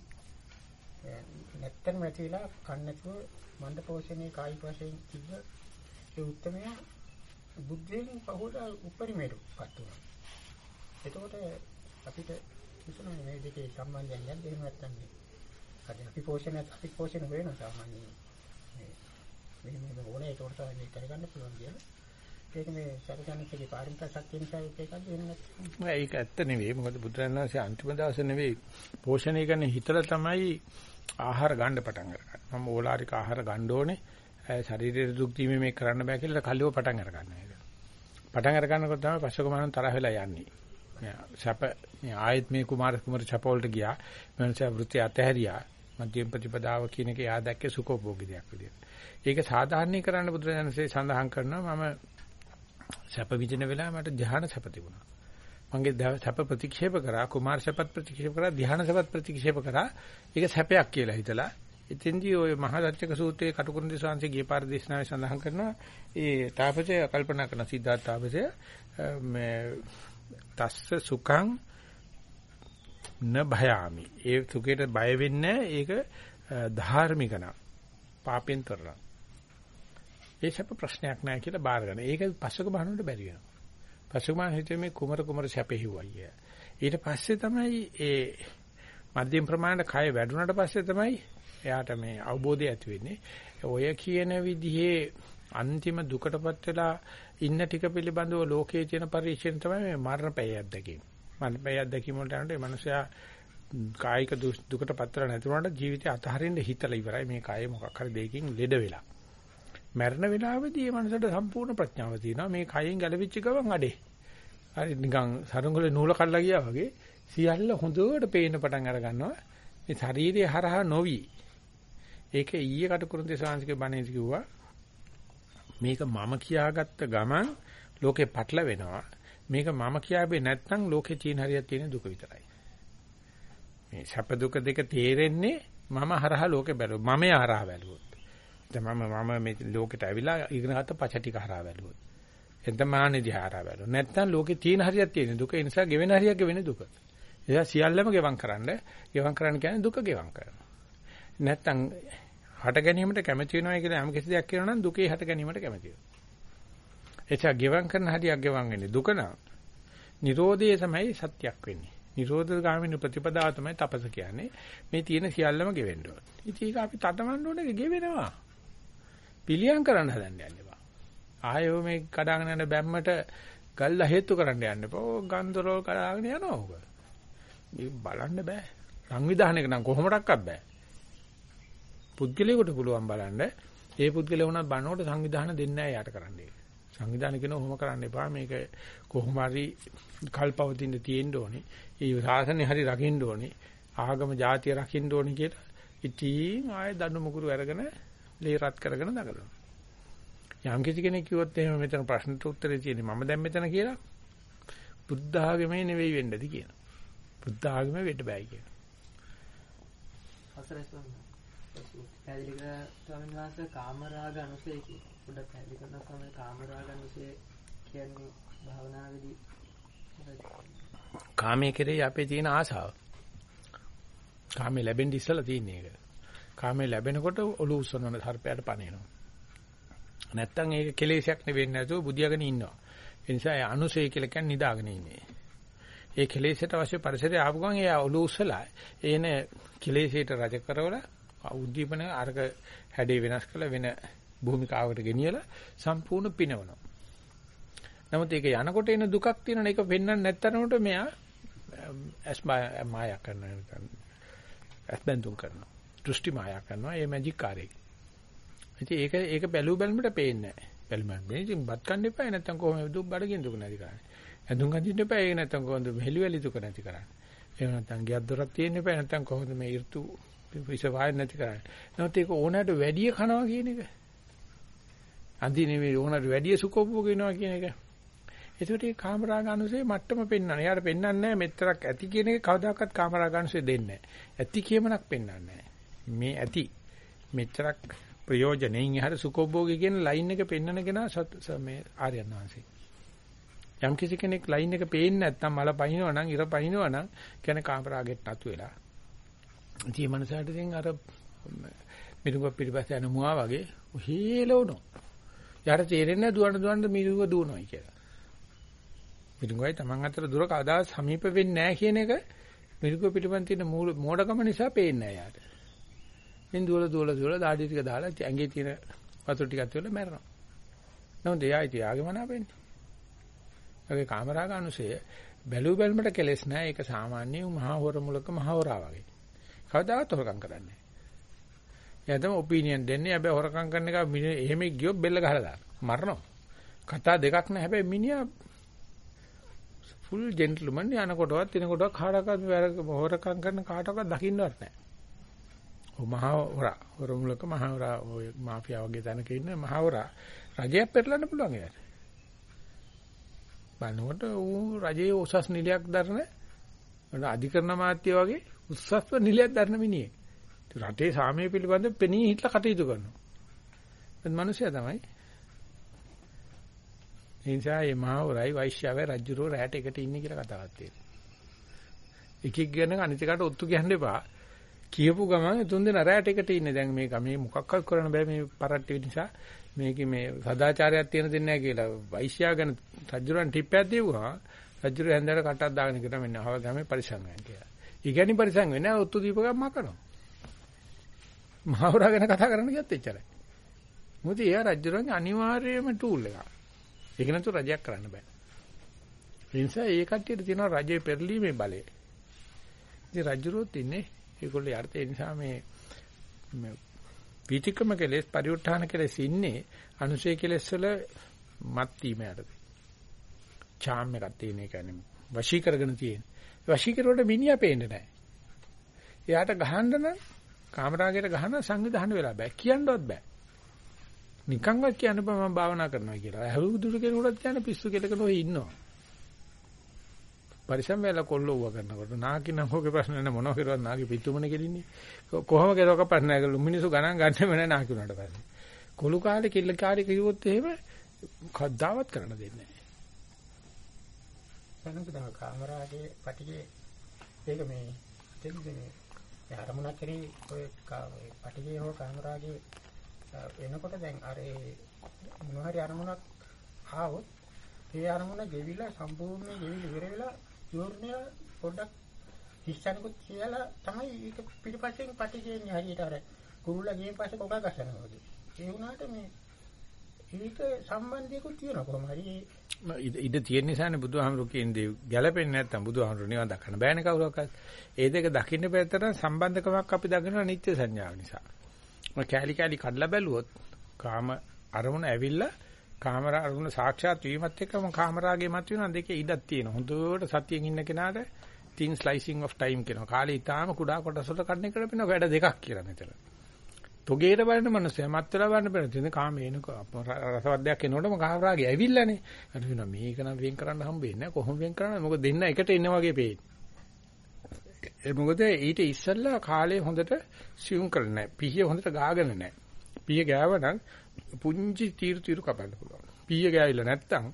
නැත්තම් ඇතිලා කන්නතුව මණ්ඩපෝෂණයේ කායික වශයෙන් තිබ්බ ඒ උත්තරමය බුද්ධයෙන් පහුවට උපරිමයටපත් වුණා. එතකොට අපිට කිසිම මේ දෙකේ සම්බන්ධයක් නැද්ද එහෙම නැත්නම් අද අපි පෝෂණය අපි පෝෂණය වෙනවා සාමාන්‍යයෙන් මෙහෙම මෙහෙම ඕනේ ඒකට තමයි මේක කරගන්න පුළුවන් කියලා. ඒක මේ සරසන්නකේ පාරමිතා ශක්තිය නිසා ඒකද එහෙම නැත්නම් ඒක ඇත්ත නෙවෙයි මොකද බුදුරජාණන්සේ අන්තිම දවසේ නෙවෙයි පෝෂණය කරන හිතලා තමයි ආහාර ගන්න පටන් අරගන්නේ. මම ඕලාරික ආහාර ගන්න ඕනේ. ශරීරයේ දුක් දීමේ මේ කරන්න බෑ කියලා කල්ලිව පටන් අරගන්න ඒක. පටන් අරගන්නකොට තමයි පස්සක මනන් තරහ වෙලා යන්නේ. සැප මේ ආයත් මේ කුමාර කුමාර චපවලට ගියා. මනස වෘත්ති අතහැරියා. මධ්‍යම ප්‍රතිපදාව කියන එක යා දැක්කේ සුඛෝභෝගී දෙයක් විදියට. ඒක සාධාරණීකරණ බුදුරජාණන්සේ සඳහන් කරනවා මම සැප විඳින වෙලාව මට ධ්‍යාන සැප තිබුණා. මගේ සැප ප්‍රතික්ෂේප කරා කුමාර සැපත් ප්‍රතික්ෂේප කරා ධ්‍යාන සැපත් ප්‍රතික්ෂේප කරා. ඒක සැපයක් කියලා හිතලා ඉතින්දී ওই මහරච්චක සූත්‍රයේ කටුකුරුන්දි ශාන්සේ ගිය පාර දේශනාවේ සඳහන් කරනවා ඒ තාපසය කල්පනා කරන සිද්ධාර්ථ තාපසය මේ තස්ස සුඛං න භයාමි. ඒ සුඛයට බය වෙන්නේ ඒක ධාර්මික නම් පාපෙන් තොරනම් ඒ සැප ප්‍රශ්නයක් නෑ කියලා බාර ගන්න. ඒක පස්සක බහනකට බැරි වෙනවා. පස්සක මම හිතුවේ මේ කුමර කුමර සැපෙහිවයි. ඊට පස්සේ තමයි ඒ මධ්‍යම ප්‍රමාණයට කය වැඩුණාට පස්සේ තමයි එයාට මේ අවබෝධය ඇති වෙන්නේ. ඔය කියන විදිහේ අන්තිම දුකටපත් වෙලා ඉන්න ටික පිළිබඳව ලෝකයේ තියෙන පරිශ්‍රයෙන් තමයි මේ මරණ පැය අත්දැකීම. මරණ පැය අත්දැකීම වලට යනකොට මේ මිනිසයා කායික දුකටපත් වෙලා නැති වුණාට ජීවිතය අතහරින්න හිතලා ඉවරයි. මේ කය මොකක් හරි දෙයකින් ලෙඩ වෙලා. මරණ වෙලාවේදී මේ මනසට සම්පූර්ණ ප්‍රඥාව තියෙනවා. මේ කයෙන් ගැලවිච්ච ගමන් අඩේ. හරි නිකන් සරුංගලේ නූල කඩලා ගියා වගේ සියල්ල හොඳට පේන්න පටන් අර ගන්නවා. මේ ශරීරය හරහා නොවි. ඒක ඊයේ කටුකුරුන්දේ ශාන්තික බණේදි කිව්වා. මේක මම කියාගත්ත ගමන් ලෝකේ පටල වෙනවා. මේක මම කියාවේ නැත්නම් ලෝකේ තියෙන හරියක් තියෙන දුක විතරයි. මේ සැප දුක දෙක තේරෙන්නේ මම හරහා ලෝකේ බැලුවොත්. මම හරහා බැලුවොත්. දැන් මම මම මේ ලෝකෙට ඇවිලා ඉගෙනගත්ත පච ටික හරහා බැලුවොත්. එතන මානෙදි හරහා බැලුවොත්. නැත්නම් ලෝකේ තියෙන හරියක් තියෙන දුක. ඒ නිසා ගෙවෙන හරියක් ගෙවෙන දුක. ඒ නිසා සියල්ලම ගෙවම් කරන්න. ගෙවම් කරන්න කියන්නේ දුක ගෙවම් කරනවා. නැත්නම් හට ගැනීමට කැමති වෙනවා කියලා යම් කිසි දෙයක් කියනවා නම් දුකේ හට ගැනීමට කැමති වෙනවා. එචා ගෙවම් කරන හරියක් ගෙවම් වෙන්නේ දුක නම් Nirodhe තමයි සත්‍යක් වෙන්නේ. Nirodha ගාමිනී ප්‍රතිපදාව තමයි තපස කියන්නේ. මේ තියෙන සියල්ලම ගෙවෙන්න ඕන. ඉතින් ඒක අපි තටමන්න ඕනේ ගෙවෙනවා. පිළියම් කරන්න හදන්න යන්න එපා. ආයෝ මේ කඩාගෙන යන බැම්මට ගල්ලා හේතු කරන්න යන්න එපා. ඕ ගන්දරෝල් කඩාගෙන යනවා ඕක. මේ බලන්න බෑ. සංවිධානයක නම් කොහොමඩක්වත් බෑ. පුද්ගලයාට පුළුවන් බලන්න. ඒ පුද්ගලයා වුණත් බනකොට සංවිධාන දෙන්නේ නැහැ යාට කරන්නේ. සංවිධානය කියන ඔහොම කරන්න එපා. මේක කොහොම හරි කල්පවතින්න තියෙන්න ඕනේ. ඒ ශාසනය හරි රකින්න ඕනේ. ආගම ජාතිය රකින්න ඕනේ කියලා. ඉතින් ආයෙ දඬු මුගුරු අරගෙන ලේ රත් කරගෙන දඟලනවා. යම් කිසි කෙනෙක් කිව්වොත් එහෙම මෙතන ප්‍රශ්නට උත්තරේ තියෙන්නේ මම දැන් මෙතන කියලා බුද්ධ ආගමේ නෙවෙයි වෙන්නද කියන. බුද්ධ ආගමේ වෙන්න බෑ කියන. හතරයි ස්වාමීන් කර ස්වාමීන් වහන්සේ කාමරාග අනුසය කියන පොඩ්ඩක් පැහැදිලි කරනවා ස්වාමීන් කාමරාග අනුසය කියන්නේ භාවනාවේදී කාමයේ කෙරෙහි අපේ තියෙන ආසාව. කාමයේ ලැබෙන්න ඉස්සලා තියෙන එක. කාමයේ ලැබෙනකොට ඔලුව උස්සනන සර්පයාට පණිනවා. නැත්තම් ඒක කෙලෙසයක් නෙවෙන්නේ නැතුව බුදියාගෙන ඉන්නවා. ඒ නිසා ඒ අනුසය කියලා කියන්නේ නිදාගෙන ඉන්නේ. ඒ කෙලෙසට අවශ්‍ය පරිසරය ආපු ගමන් ඒ ඔලුව උස්සලා එන කෙලෙසයට රජ කරවලා උද්දීපන අර්ග හැඩේ වෙනස් කරලා වෙන භූමිකාවකට ගෙනියලා සම්පූර්ණ පිනවනවා. නමුත් ඒක යනකොට එන දුකක් තියෙනවනේ ඒක වෙන්නන්න නැත්තරනට මෙයා ඇස් මායා කරනවා. ඇස් බඳුන් කරනවා. දෘෂ්ටි මායා කරනවා. ඒ මැජික් කාර්යය. ඉතින් ඒක ඒක බැලු බැලමට පේන්නේ නැහැ. බැලුමක් මේ ඉතින් බත් කන්න එපා නැත්තම් කොහොමද දුක් බඩගින් දුක නැති කරන්නේ. ඇඳුම් අඳින්න එපා ඒක නැත්තම් කොහොමද හෙලිවැලි දුක නැති කරන්නේ. එහෙම නැත්තම් ගියක් දොරක් තියෙන්න එපා නැත්තම් කොහොමද මේ ඍතු විස වාය නැති කරන්නේ. නැත්නම් ඒක ඕනෑමට වැඩි කනවා කියන එක. අඳින්නේ මේ ඕනෑමට වැඩි සුකෝපෝ කියනවා කියන එක. ඒකට ඒ කාමරාගානුසේ මට්ටම පෙන්වන්න. එයාට පෙන්වන්නේ නැහැ මෙතරක් ඇති කියන එක කවදාකවත් කාමරාගානුසේ දෙන්නේ නැහැ. ඇති කියමනක් පෙන්වන්නේ නැහැ. මේ ඇති මෙතරක් ප්‍රයෝජනෙයින් එහාට සුකෝභෝගී කියන ලයින් එක පෙන්වන කෙනා මේ ආර්යයන් වහන්සේ. යම් කිසි කෙනෙක් ලයින් එක පේන්නේ නැත්නම් මල පහිනව නම් ඉර පහිනව නම් කියන්නේ කාමරාගෙත් නතු වෙලා. ඉතින් මේ මනසට ඉතින් අර මිරුඟ පිටිපස්ස යන මුවා වගේ හේලවනවා. යාට තේරෙන්නේ දුවන දුවන මිරුඟ දුවනවා කියලා. මිරිඟුවයි Taman අතර දුර කවදා සමීප වෙන්නේ නැහැ කියන එක මිරිඟුව පිටිපන් තියෙන මෝඩකම නිසා පේන්නේ නැහැ යාට. මින් දුවල දුවල දුවල දාඩි ටික දාලා ඇඟේ තියෙන වතුර ටිකක් තියලා මැරෙනවා. නමුත් එයා ඉතින් ආගේ මනාපෙන්නේ. ඒකේ කාමරාග අනුසය බැලු බැලමට කෙලස් නැහැ. ඒක සාමාන්‍ය මහා හොර මුලක මහා හොරා වගේ. කවදාවත් හොරකම් කරන්නේ නැහැ. එයා තමයි ඔපිනියන් දෙන්නේ. හැබැයි හොරකම් කරන එක එහෙම ගියොත් බෙල්ල ගහලා දානවා. මරනවා. කතා දෙකක් නැහැ. හැබැයි මිනිහා ෆුල් ජෙන්ටල්මන් යනකොටවත් එනකොටවත් කාටවත් හොරකම් කරන කාටවත් දකින්නවත් නැහැ. ඔව් මහා හොරා හොර මුලක මහා හොරා ඔය මාෆියා වගේ තැනක ඉන්න මහා හොරා රජයක් පෙරලන්න පුළුවන් එයාට. බලනකොට ඌ රජයේ උසස් නිලයක් දරන අධිකරණ මාත්‍ය වගේ උසස්ව නිලයක් දරන මිනිහෙක්. රටේ සාමය පිළිබඳ පෙනී හිටලා කටයුතු කරනවා. ඒ මිනිසයා තමයි ඒ නිසා මේ මහවරයි වෛශ්‍යාවයි රජුරෝ රැට එකට ඉන්නේ කියලා කතාවක් තියෙනවා. එකෙක් ගැන අනිත් එකට ඔත්තු කියන්න එපා. කියපු ගමන් තුන් දෙනා රැට එකට ඉන්නේ. දැන් මේක මේ මොකක්වත් කරන්න බෑ මේ පරට්ටි නිසා. මේකේ මේ සදාචාරයක් තියෙන දෙන්නේ නැහැ කියලා වෛශ්‍යා ගැන රජුරන් ටිප්පයක් දීවුවා. රජුර හැන්දට කටක් දාගෙන ඉතන මෙන්න අහව ගමේ පරිසං වෙනවා කියලා. ඊගැනි පරිසං වෙන්නේ ඔත්තු දීපකම් මකනවා. මහවරා ගැන කතා කරන්න ගියත් එච්චරයි. මොකද එයා රජුරන්ගේ අනිවාර්යම ටූල් එකක්. ඒක නැතුව රජයක් කරන්න බෑ. ඒ නිසා ඒ කට්ටියට තියෙනවා රජයේ පෙරලීමේ බලය. ඉතින් රජුරුවත් ඉන්නේ ඒගොල්ලෝ යර්ථ ඒ නිසා මේ මේ පීතිකම කෙලෙස් පරිඋත්ථාන කෙලෙස් ඉන්නේ අනුශේ කෙලෙස් වල මත් වීම යටතේ. චාම් එකක් තියෙන එක නෙමෙයි. වශී කරගෙන තියෙන. වශී කරුවට මිනිහා පේන්නේ නැහැ. එයාට ගහන්න නම් කාමරාගයට ගහන සංවිධානය වෙලා බෑ. කියන්නවත් බෑ. නිකන්වත් කියන්න බෑ මම භාවනා කරනවා කියලා. හැවුදුරු කෙනෙකුට කියන්න පිස්සු කෙලක නොවේ ඉන්නවා. පරිසම් වෙලා කොල්ල ඌව කරනකොට නාකි නම් හොගේ ප්‍රශ්න නැහැ මොනව කරුවත් නාකි පිටුමනේ කෙලින්නේ. කොහොම කෙරුවක ප්‍රශ්න නැහැ. මිනිස්සු ගණන් ගන්නෙම නැහැ නාකි උනාට පස්සේ. කොළු කාලේ කිල්ල කාලේ කිව්වොත් එහෙම කද්දාවත් කරන්න දෙන්නේ නැහැ. සනකදා කාමරාගේ පටිගේ ඒක මේ දෙන්නේ මේ අරමුණක් කරේ ඔය පටිගේ හෝ කාමරාගේ එනකොට දැන් අර මොන හරි අරමුණක් ආවොත් ඒ අරමුණ ගෙවිලා සම්පූර්ණයෙන් ගෙවිලා ඉවර වෙලා චූර්ණය පොඩ්ඩක් හිස්සනකොත් කියලා තමයි ඒක පිටිපස්සෙන් පටිගේන්නේ හරියට අර කුරුල්ලා ගියන් පස්සේ කොකා ගස්සනවා වගේ. ඒ වුණාට මේ ඒක සම්බන්ධයකුත් තියෙනවා කොහොම හරි ඉඩ තියෙන නිසානේ බුදුහාමුදුරු කියන්නේ ගැළපෙන්නේ නැත්තම් බුදුහාමුදුරු නිවන් දක්වන්න බෑනේ කවුරක්වත්. ඒ දෙක දකින්න බැත්තට සම්බන්ධකමක් අපි දකිනවා නිත්‍ය සංඥාව නිසා. මම කැලි කැලි කඩලා බැලුවොත් කාම අරමුණ ඇවිල්ලා කාමර අරමුණ සාක්ෂාත් වීමත් එක්කම කාමරාගේ මත වෙනවා දෙකේ ඉඩක් තියෙනවා. හොඳට සතියෙන් ඉන්න කෙනාට thin slicing of time කියනවා. කාලේ ඊටාම කුඩා කොටස් වලට කඩන එකට වෙන වැඩ දෙකක් කියලා මෙතන. තොගේට බලන මනුස්සයා මත්තර බලන්න බෑ. තියෙන කාමේන රසවද්දයක් එනකොටම කාමරාගේ ඇවිල්ලානේ. අර වෙනවා මේක නම් වෙන් කරන්න හම්බෙන්නේ නැහැ. කොහොම වෙන් කරන්නේ? මොකද දෙන්න එකට එන්න වගේ පේන්නේ. ඒ මොකද ඊට ඉස්සෙල්ලා කාලේ හොඳට සියුම් කරන්නේ නැහැ. පිහිය හොඳට ගාගෙන නැහැ. පිහිය ගෑවනම් පුංචි තීරු තීරු කපන්න පුළුවන්. පීය ගෑවිලා නැත්තම්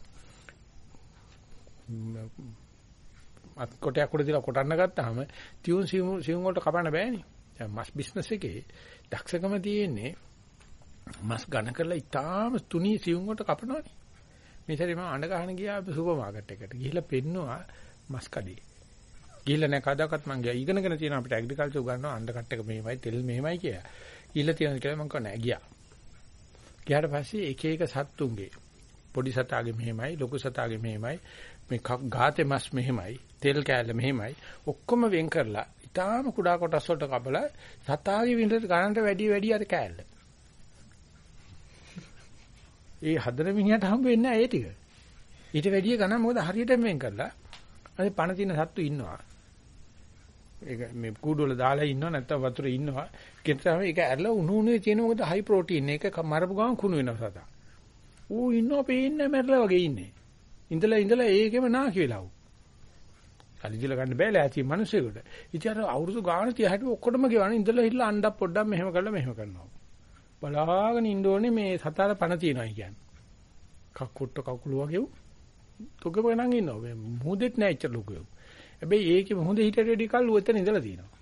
අත් කොටයක් උඩ දාලා කොටන්න ගත්තාම තියුන් සියුම් සියුම් වලට කපන්න බෑනේ. දැන් මස් බිස්නස් එකේ දක්ෂකම තියෙන්නේ මස් ගණ කරලා ඉතාලම තුනී සියුම් වලට කපනවනේ. මේ සැරේ මම අඬ ගහන ගියා සුපර් මාකට් එකට. ගිහිල්ලා පෙන්නවා මස් කඩේ. ගිහිල්ලා නැහැ කවදාකවත් මම ගියා. ඉගෙනගෙන තියෙනවා අපිට ඇග්‍රිකල්චර් උගන්වනවා අඬ කට් එක මෙහෙමයි තෙල් මෙහෙමයි කියලා. ගිහිල්ලා තියෙනවා කියලා මම කව නෑ ගියා. ගියාට පස්සේ එක එක සත්තුන්ගේ පොඩි සතාගේ මෙහෙමයි ලොකු සතාගේ මෙහෙමයි මේ ගාතේ මස් මෙහෙමයි තෙල් කෑල්ල මෙහෙමයි ඔක්කොම වෙන් කරලා ඊටාම කුඩා කොටස් වලට කපලා සතාගේ විඳට ගණන්ට වැඩි වැඩි අර කෑල්ල. ඒ හදන මිනිහට හම්බ වෙන්නේ නැහැ ඒ ටික. ඊට වැඩි ගණන් මොකද හරියටම වෙන් කරලා අර පණ තියෙන සත්තු ඉන්නවා. ඒක මේ කූඩු වල දාලා ඉන්නව නැත්නම් වතුරේ ඉන්නවා. කෙතරම් ඒක ඇරලා උණු උණුවේ තියෙන මොකද හයි ප්‍රෝටීන් ඒක මරපු ගමන් කුණු වෙනවා සතා. ඌ ඉන්නව පේන්නේ මැරලා වගේ ඉන්නේ. ඉඳලා ඉඳලා ඒකෙම නාකි වෙලා ඌ. සල්ලිදිල ගන්න බෑ ලෑති මිනිස්සුෙකුට. ඉතින් අර අවුරුදු ගාන 30ට ඔක්කොටම ගෙවන ඉඳලා හිටලා අණ්ඩක් පොඩ්ඩක් මෙහෙම කරලා මෙහෙම කරනවා. බලාගෙන ඉන්න ඕනේ මේ සතාට පණ තියනවා කියන්නේ. කක්කුට්ට කකුල වගේ ඌ. තොගපගෙනන් ඉන්නවා. මේ මුහුදෙත් නෑ ඉච්ච ලොකු. හැබැයි ඒකේ මොහොත හිටට වැඩි කල් උතන ඉඳලා තියෙනවා.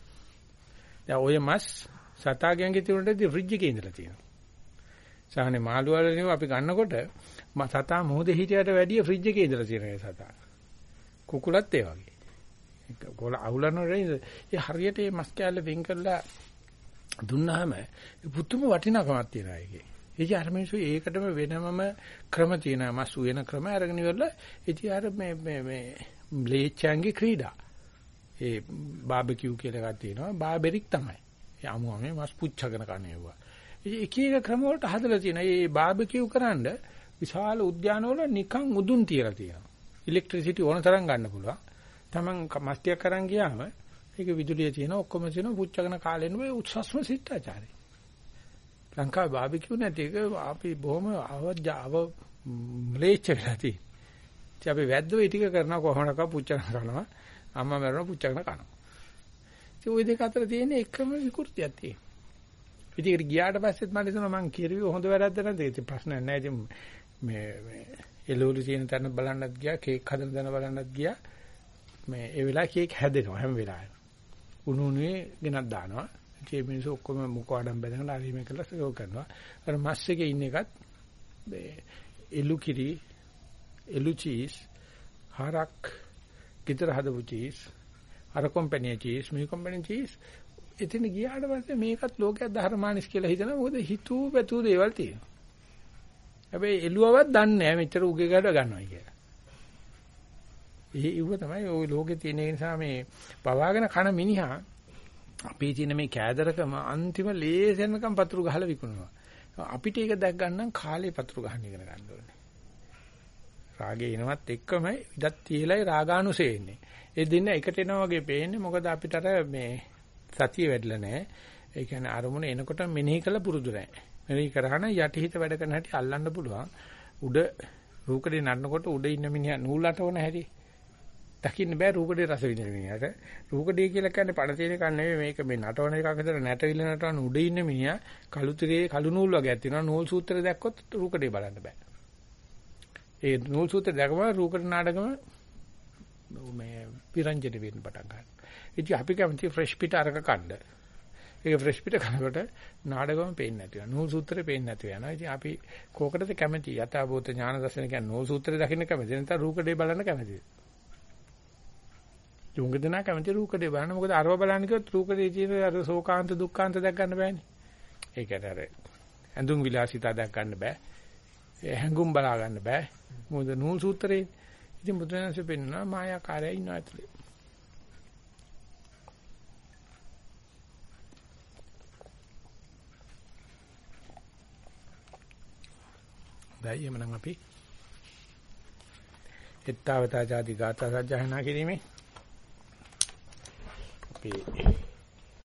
දැන් ඔය මස් සතාගෙන්ගේ තිබුණට ෆ්‍රිජ් එකේ ඉඳලා තියෙනවා. සාහනේ මාළු වලින් අපි ගන්නකොට සතා මොහොතේ හිටියට වැඩිය ෆ්‍රිජ් එකේ ඉඳලා තියෙන සතා. කුකුලත් ඒ වගේ. කොල අවුලනොරේ ඒ හරියට මේ මස් කෑල්ල වෙන් කරලා දුන්නාම පුතුම වටිනාකමක් තියෙනවා ඒකේ. ඒකේ අර මිනිස්සු ඒකටම වෙනමම ක්‍රම තියෙනවා මස් උයන ක්‍රම අරගෙන ඉවරලා ඉතින් අර මේ මේ මේ ම්ලේච්ඡාන්ගේ ක්‍රීඩා. ඒ බාබකියු කියලා එකක් තියෙනවා. බාබෙරික් තමයි. ඒ අමුමේ මස් පුච්චගෙන කනේවා. එක එක ක්‍රම වලට හදලා තියෙනවා. මේ බාබකියු කරන්න විශාල උද්‍යානවල නිකන් උදුන් තියලා තියෙනවා. ඉලෙක්ට්‍රිසිටි ඕන තරම් ගන්න පුළුවන්. Taman මස් ටිකක් කරන් ගියාම ඒක විදුලිය තියෙන ඔක්කොම තියෙන පුච්චගෙන කාලෙන්න මේ උත්සස්ම සිතාචාරය. ලංකාවේ බාබකියු නැති එක අපි බොහොම අවජාව ම්ලේච්ඡ වෙලා තියෙනවා. ඉතින් අපි වැද්දෝ ඒ ටික කරනවා කොහොමනක පුච්චන කරනවා. අම්මා මරනවා පුච්චන කරනවා. ඉතින් ওই දෙක අතර තියෙන එකම විකෘතියක් තියෙනවා. ඉතින් ඒක ගියාට පස්සෙත් මට හිතෙනවා මං කිරුවේ හොඳ වැරද්ද නැද්ද? ඉතින් ප්‍රශ්නයක් නැහැ. ඉතින් මේ මේ එළවලු තියෙන තැන බලන්නත් ගියා, කේක් හදන තැන බලන්නත් ගියා. මේ ඒ වෙලාවේ කේක් හැදෙනවා හැම වෙලාවෙම. උණු උණුවේ ගෙනත් දානවා. ඉතින් මිනිස්සු ඔක්කොම මුඛවඩම් බැඳගෙන හරි මේ කළා සේව කරනවා. අර මස් එකේ ඉන්න එකත් මේ එළු කිරි එළු චීස්, හරක්, ගෙදර හදපු චීස්, අර කම්පැනි චීස්, මේ කම්පැනි චීස් එතන ගියාට පස්සේ මේකත් ලෝකයක් ධර්මානිස් කියලා හිතනවා මොකද හිතුව පැතුව දේවල් තියෙනවා. හැබැයි එළුවවත් දන්නේ නැහැ මෙච්චර උගේ ගඩ ගන්නවා කියලා. ඒ ඉව තමයි ওই ලෝකේ තියෙන නිසා මේ පවාගෙන කන මිනිහා අපේ තියෙන මේ කෑදරකම අන්තිම ලේසෙනකම් පතුරු ගහලා විකුණනවා. අපිට ඒක දැක් ගන්න කාලේ පතුරු ගහන්න ඉගෙන ගන්න ඕනේ. රාගේ එනවත් එක්කම ඉඩක් තියලයි රාගානුසය එන්නේ. ඒ දෙන්න එකට එනවා වගේ පේන්නේ මොකද අපිට අර මේ සතිය වැඩිලා නැහැ. ඒ කියන්නේ අරමුණ එනකොට මෙනෙහි කළ පුරුදු නැහැ. මෙනෙහි කරාන යටිහිත වැඩ කරන හැටි අල්ලන්න පුළුවන්. උඩ රූකඩේ නඩනකොට උඩ ඉන්න මිනිහා නූල් අටවන හැටි. දකින්න බෑ රූකඩේ රස විඳින මිනිහට. රූකඩේ කියලා කියන්නේ පණ තියෙන එකක් නෙවෙයි මේක මේ නටවන එකක් විතර නැටවිල නටවන උඩ ඉන්න මිනිහා කළු තිරේ කළු නූල් වගේක් තියෙනවා. නූල් සූත්‍රය දැක්කොත් රූකඩේ බලන්න බෑ. ඒ නූල් සූත්‍රය දැකම රූකඩ නාටකම මේ පිරංජන වෙන්න පටන් ගන්නවා. ඉතින් අපි කැමති ෆ්‍රෙෂ් පිට අරක කන්න. ඒක ෆ්‍රෙෂ් පිට කනකොට නාඩගම පේන්නේ නැති වෙනවා. නූල් සූත්‍රේ පේන්නේ නැති වෙනවා. ඉතින් අපි කෝකටද කැමති? යථාභූත ඥාන දර්ශන කියන්නේ නූල් සූත්‍රේ දකින්න කැමති. නැත්නම් රූකඩේ බලන්න කැමතිද? යොංග දෙනා කැමති රූකඩේ බලන්න. මොකද අරව බලන්න කිව්වොත් රූකඩේ තියෙන අර ශෝකාන්ත දුක්ඛාන්ත දැක් ගන්න බෑනේ. ඒ කියන්නේ අර ඇඳුම් විලාසිතා දැක් ගන්න බෑ. හැඟුම් බලා ගන්න බෑ. මොකද නූල් සූත්‍රේ. ඉතින් බුදුරජාණන්සේ පෙන්වනවා මායාකාරය ඉන්නවා ඇතුලේ. දැයි එමනම් අපි එත්තාවතා ආදී ගාථා සජ්ජහනා කිරීමේ අපි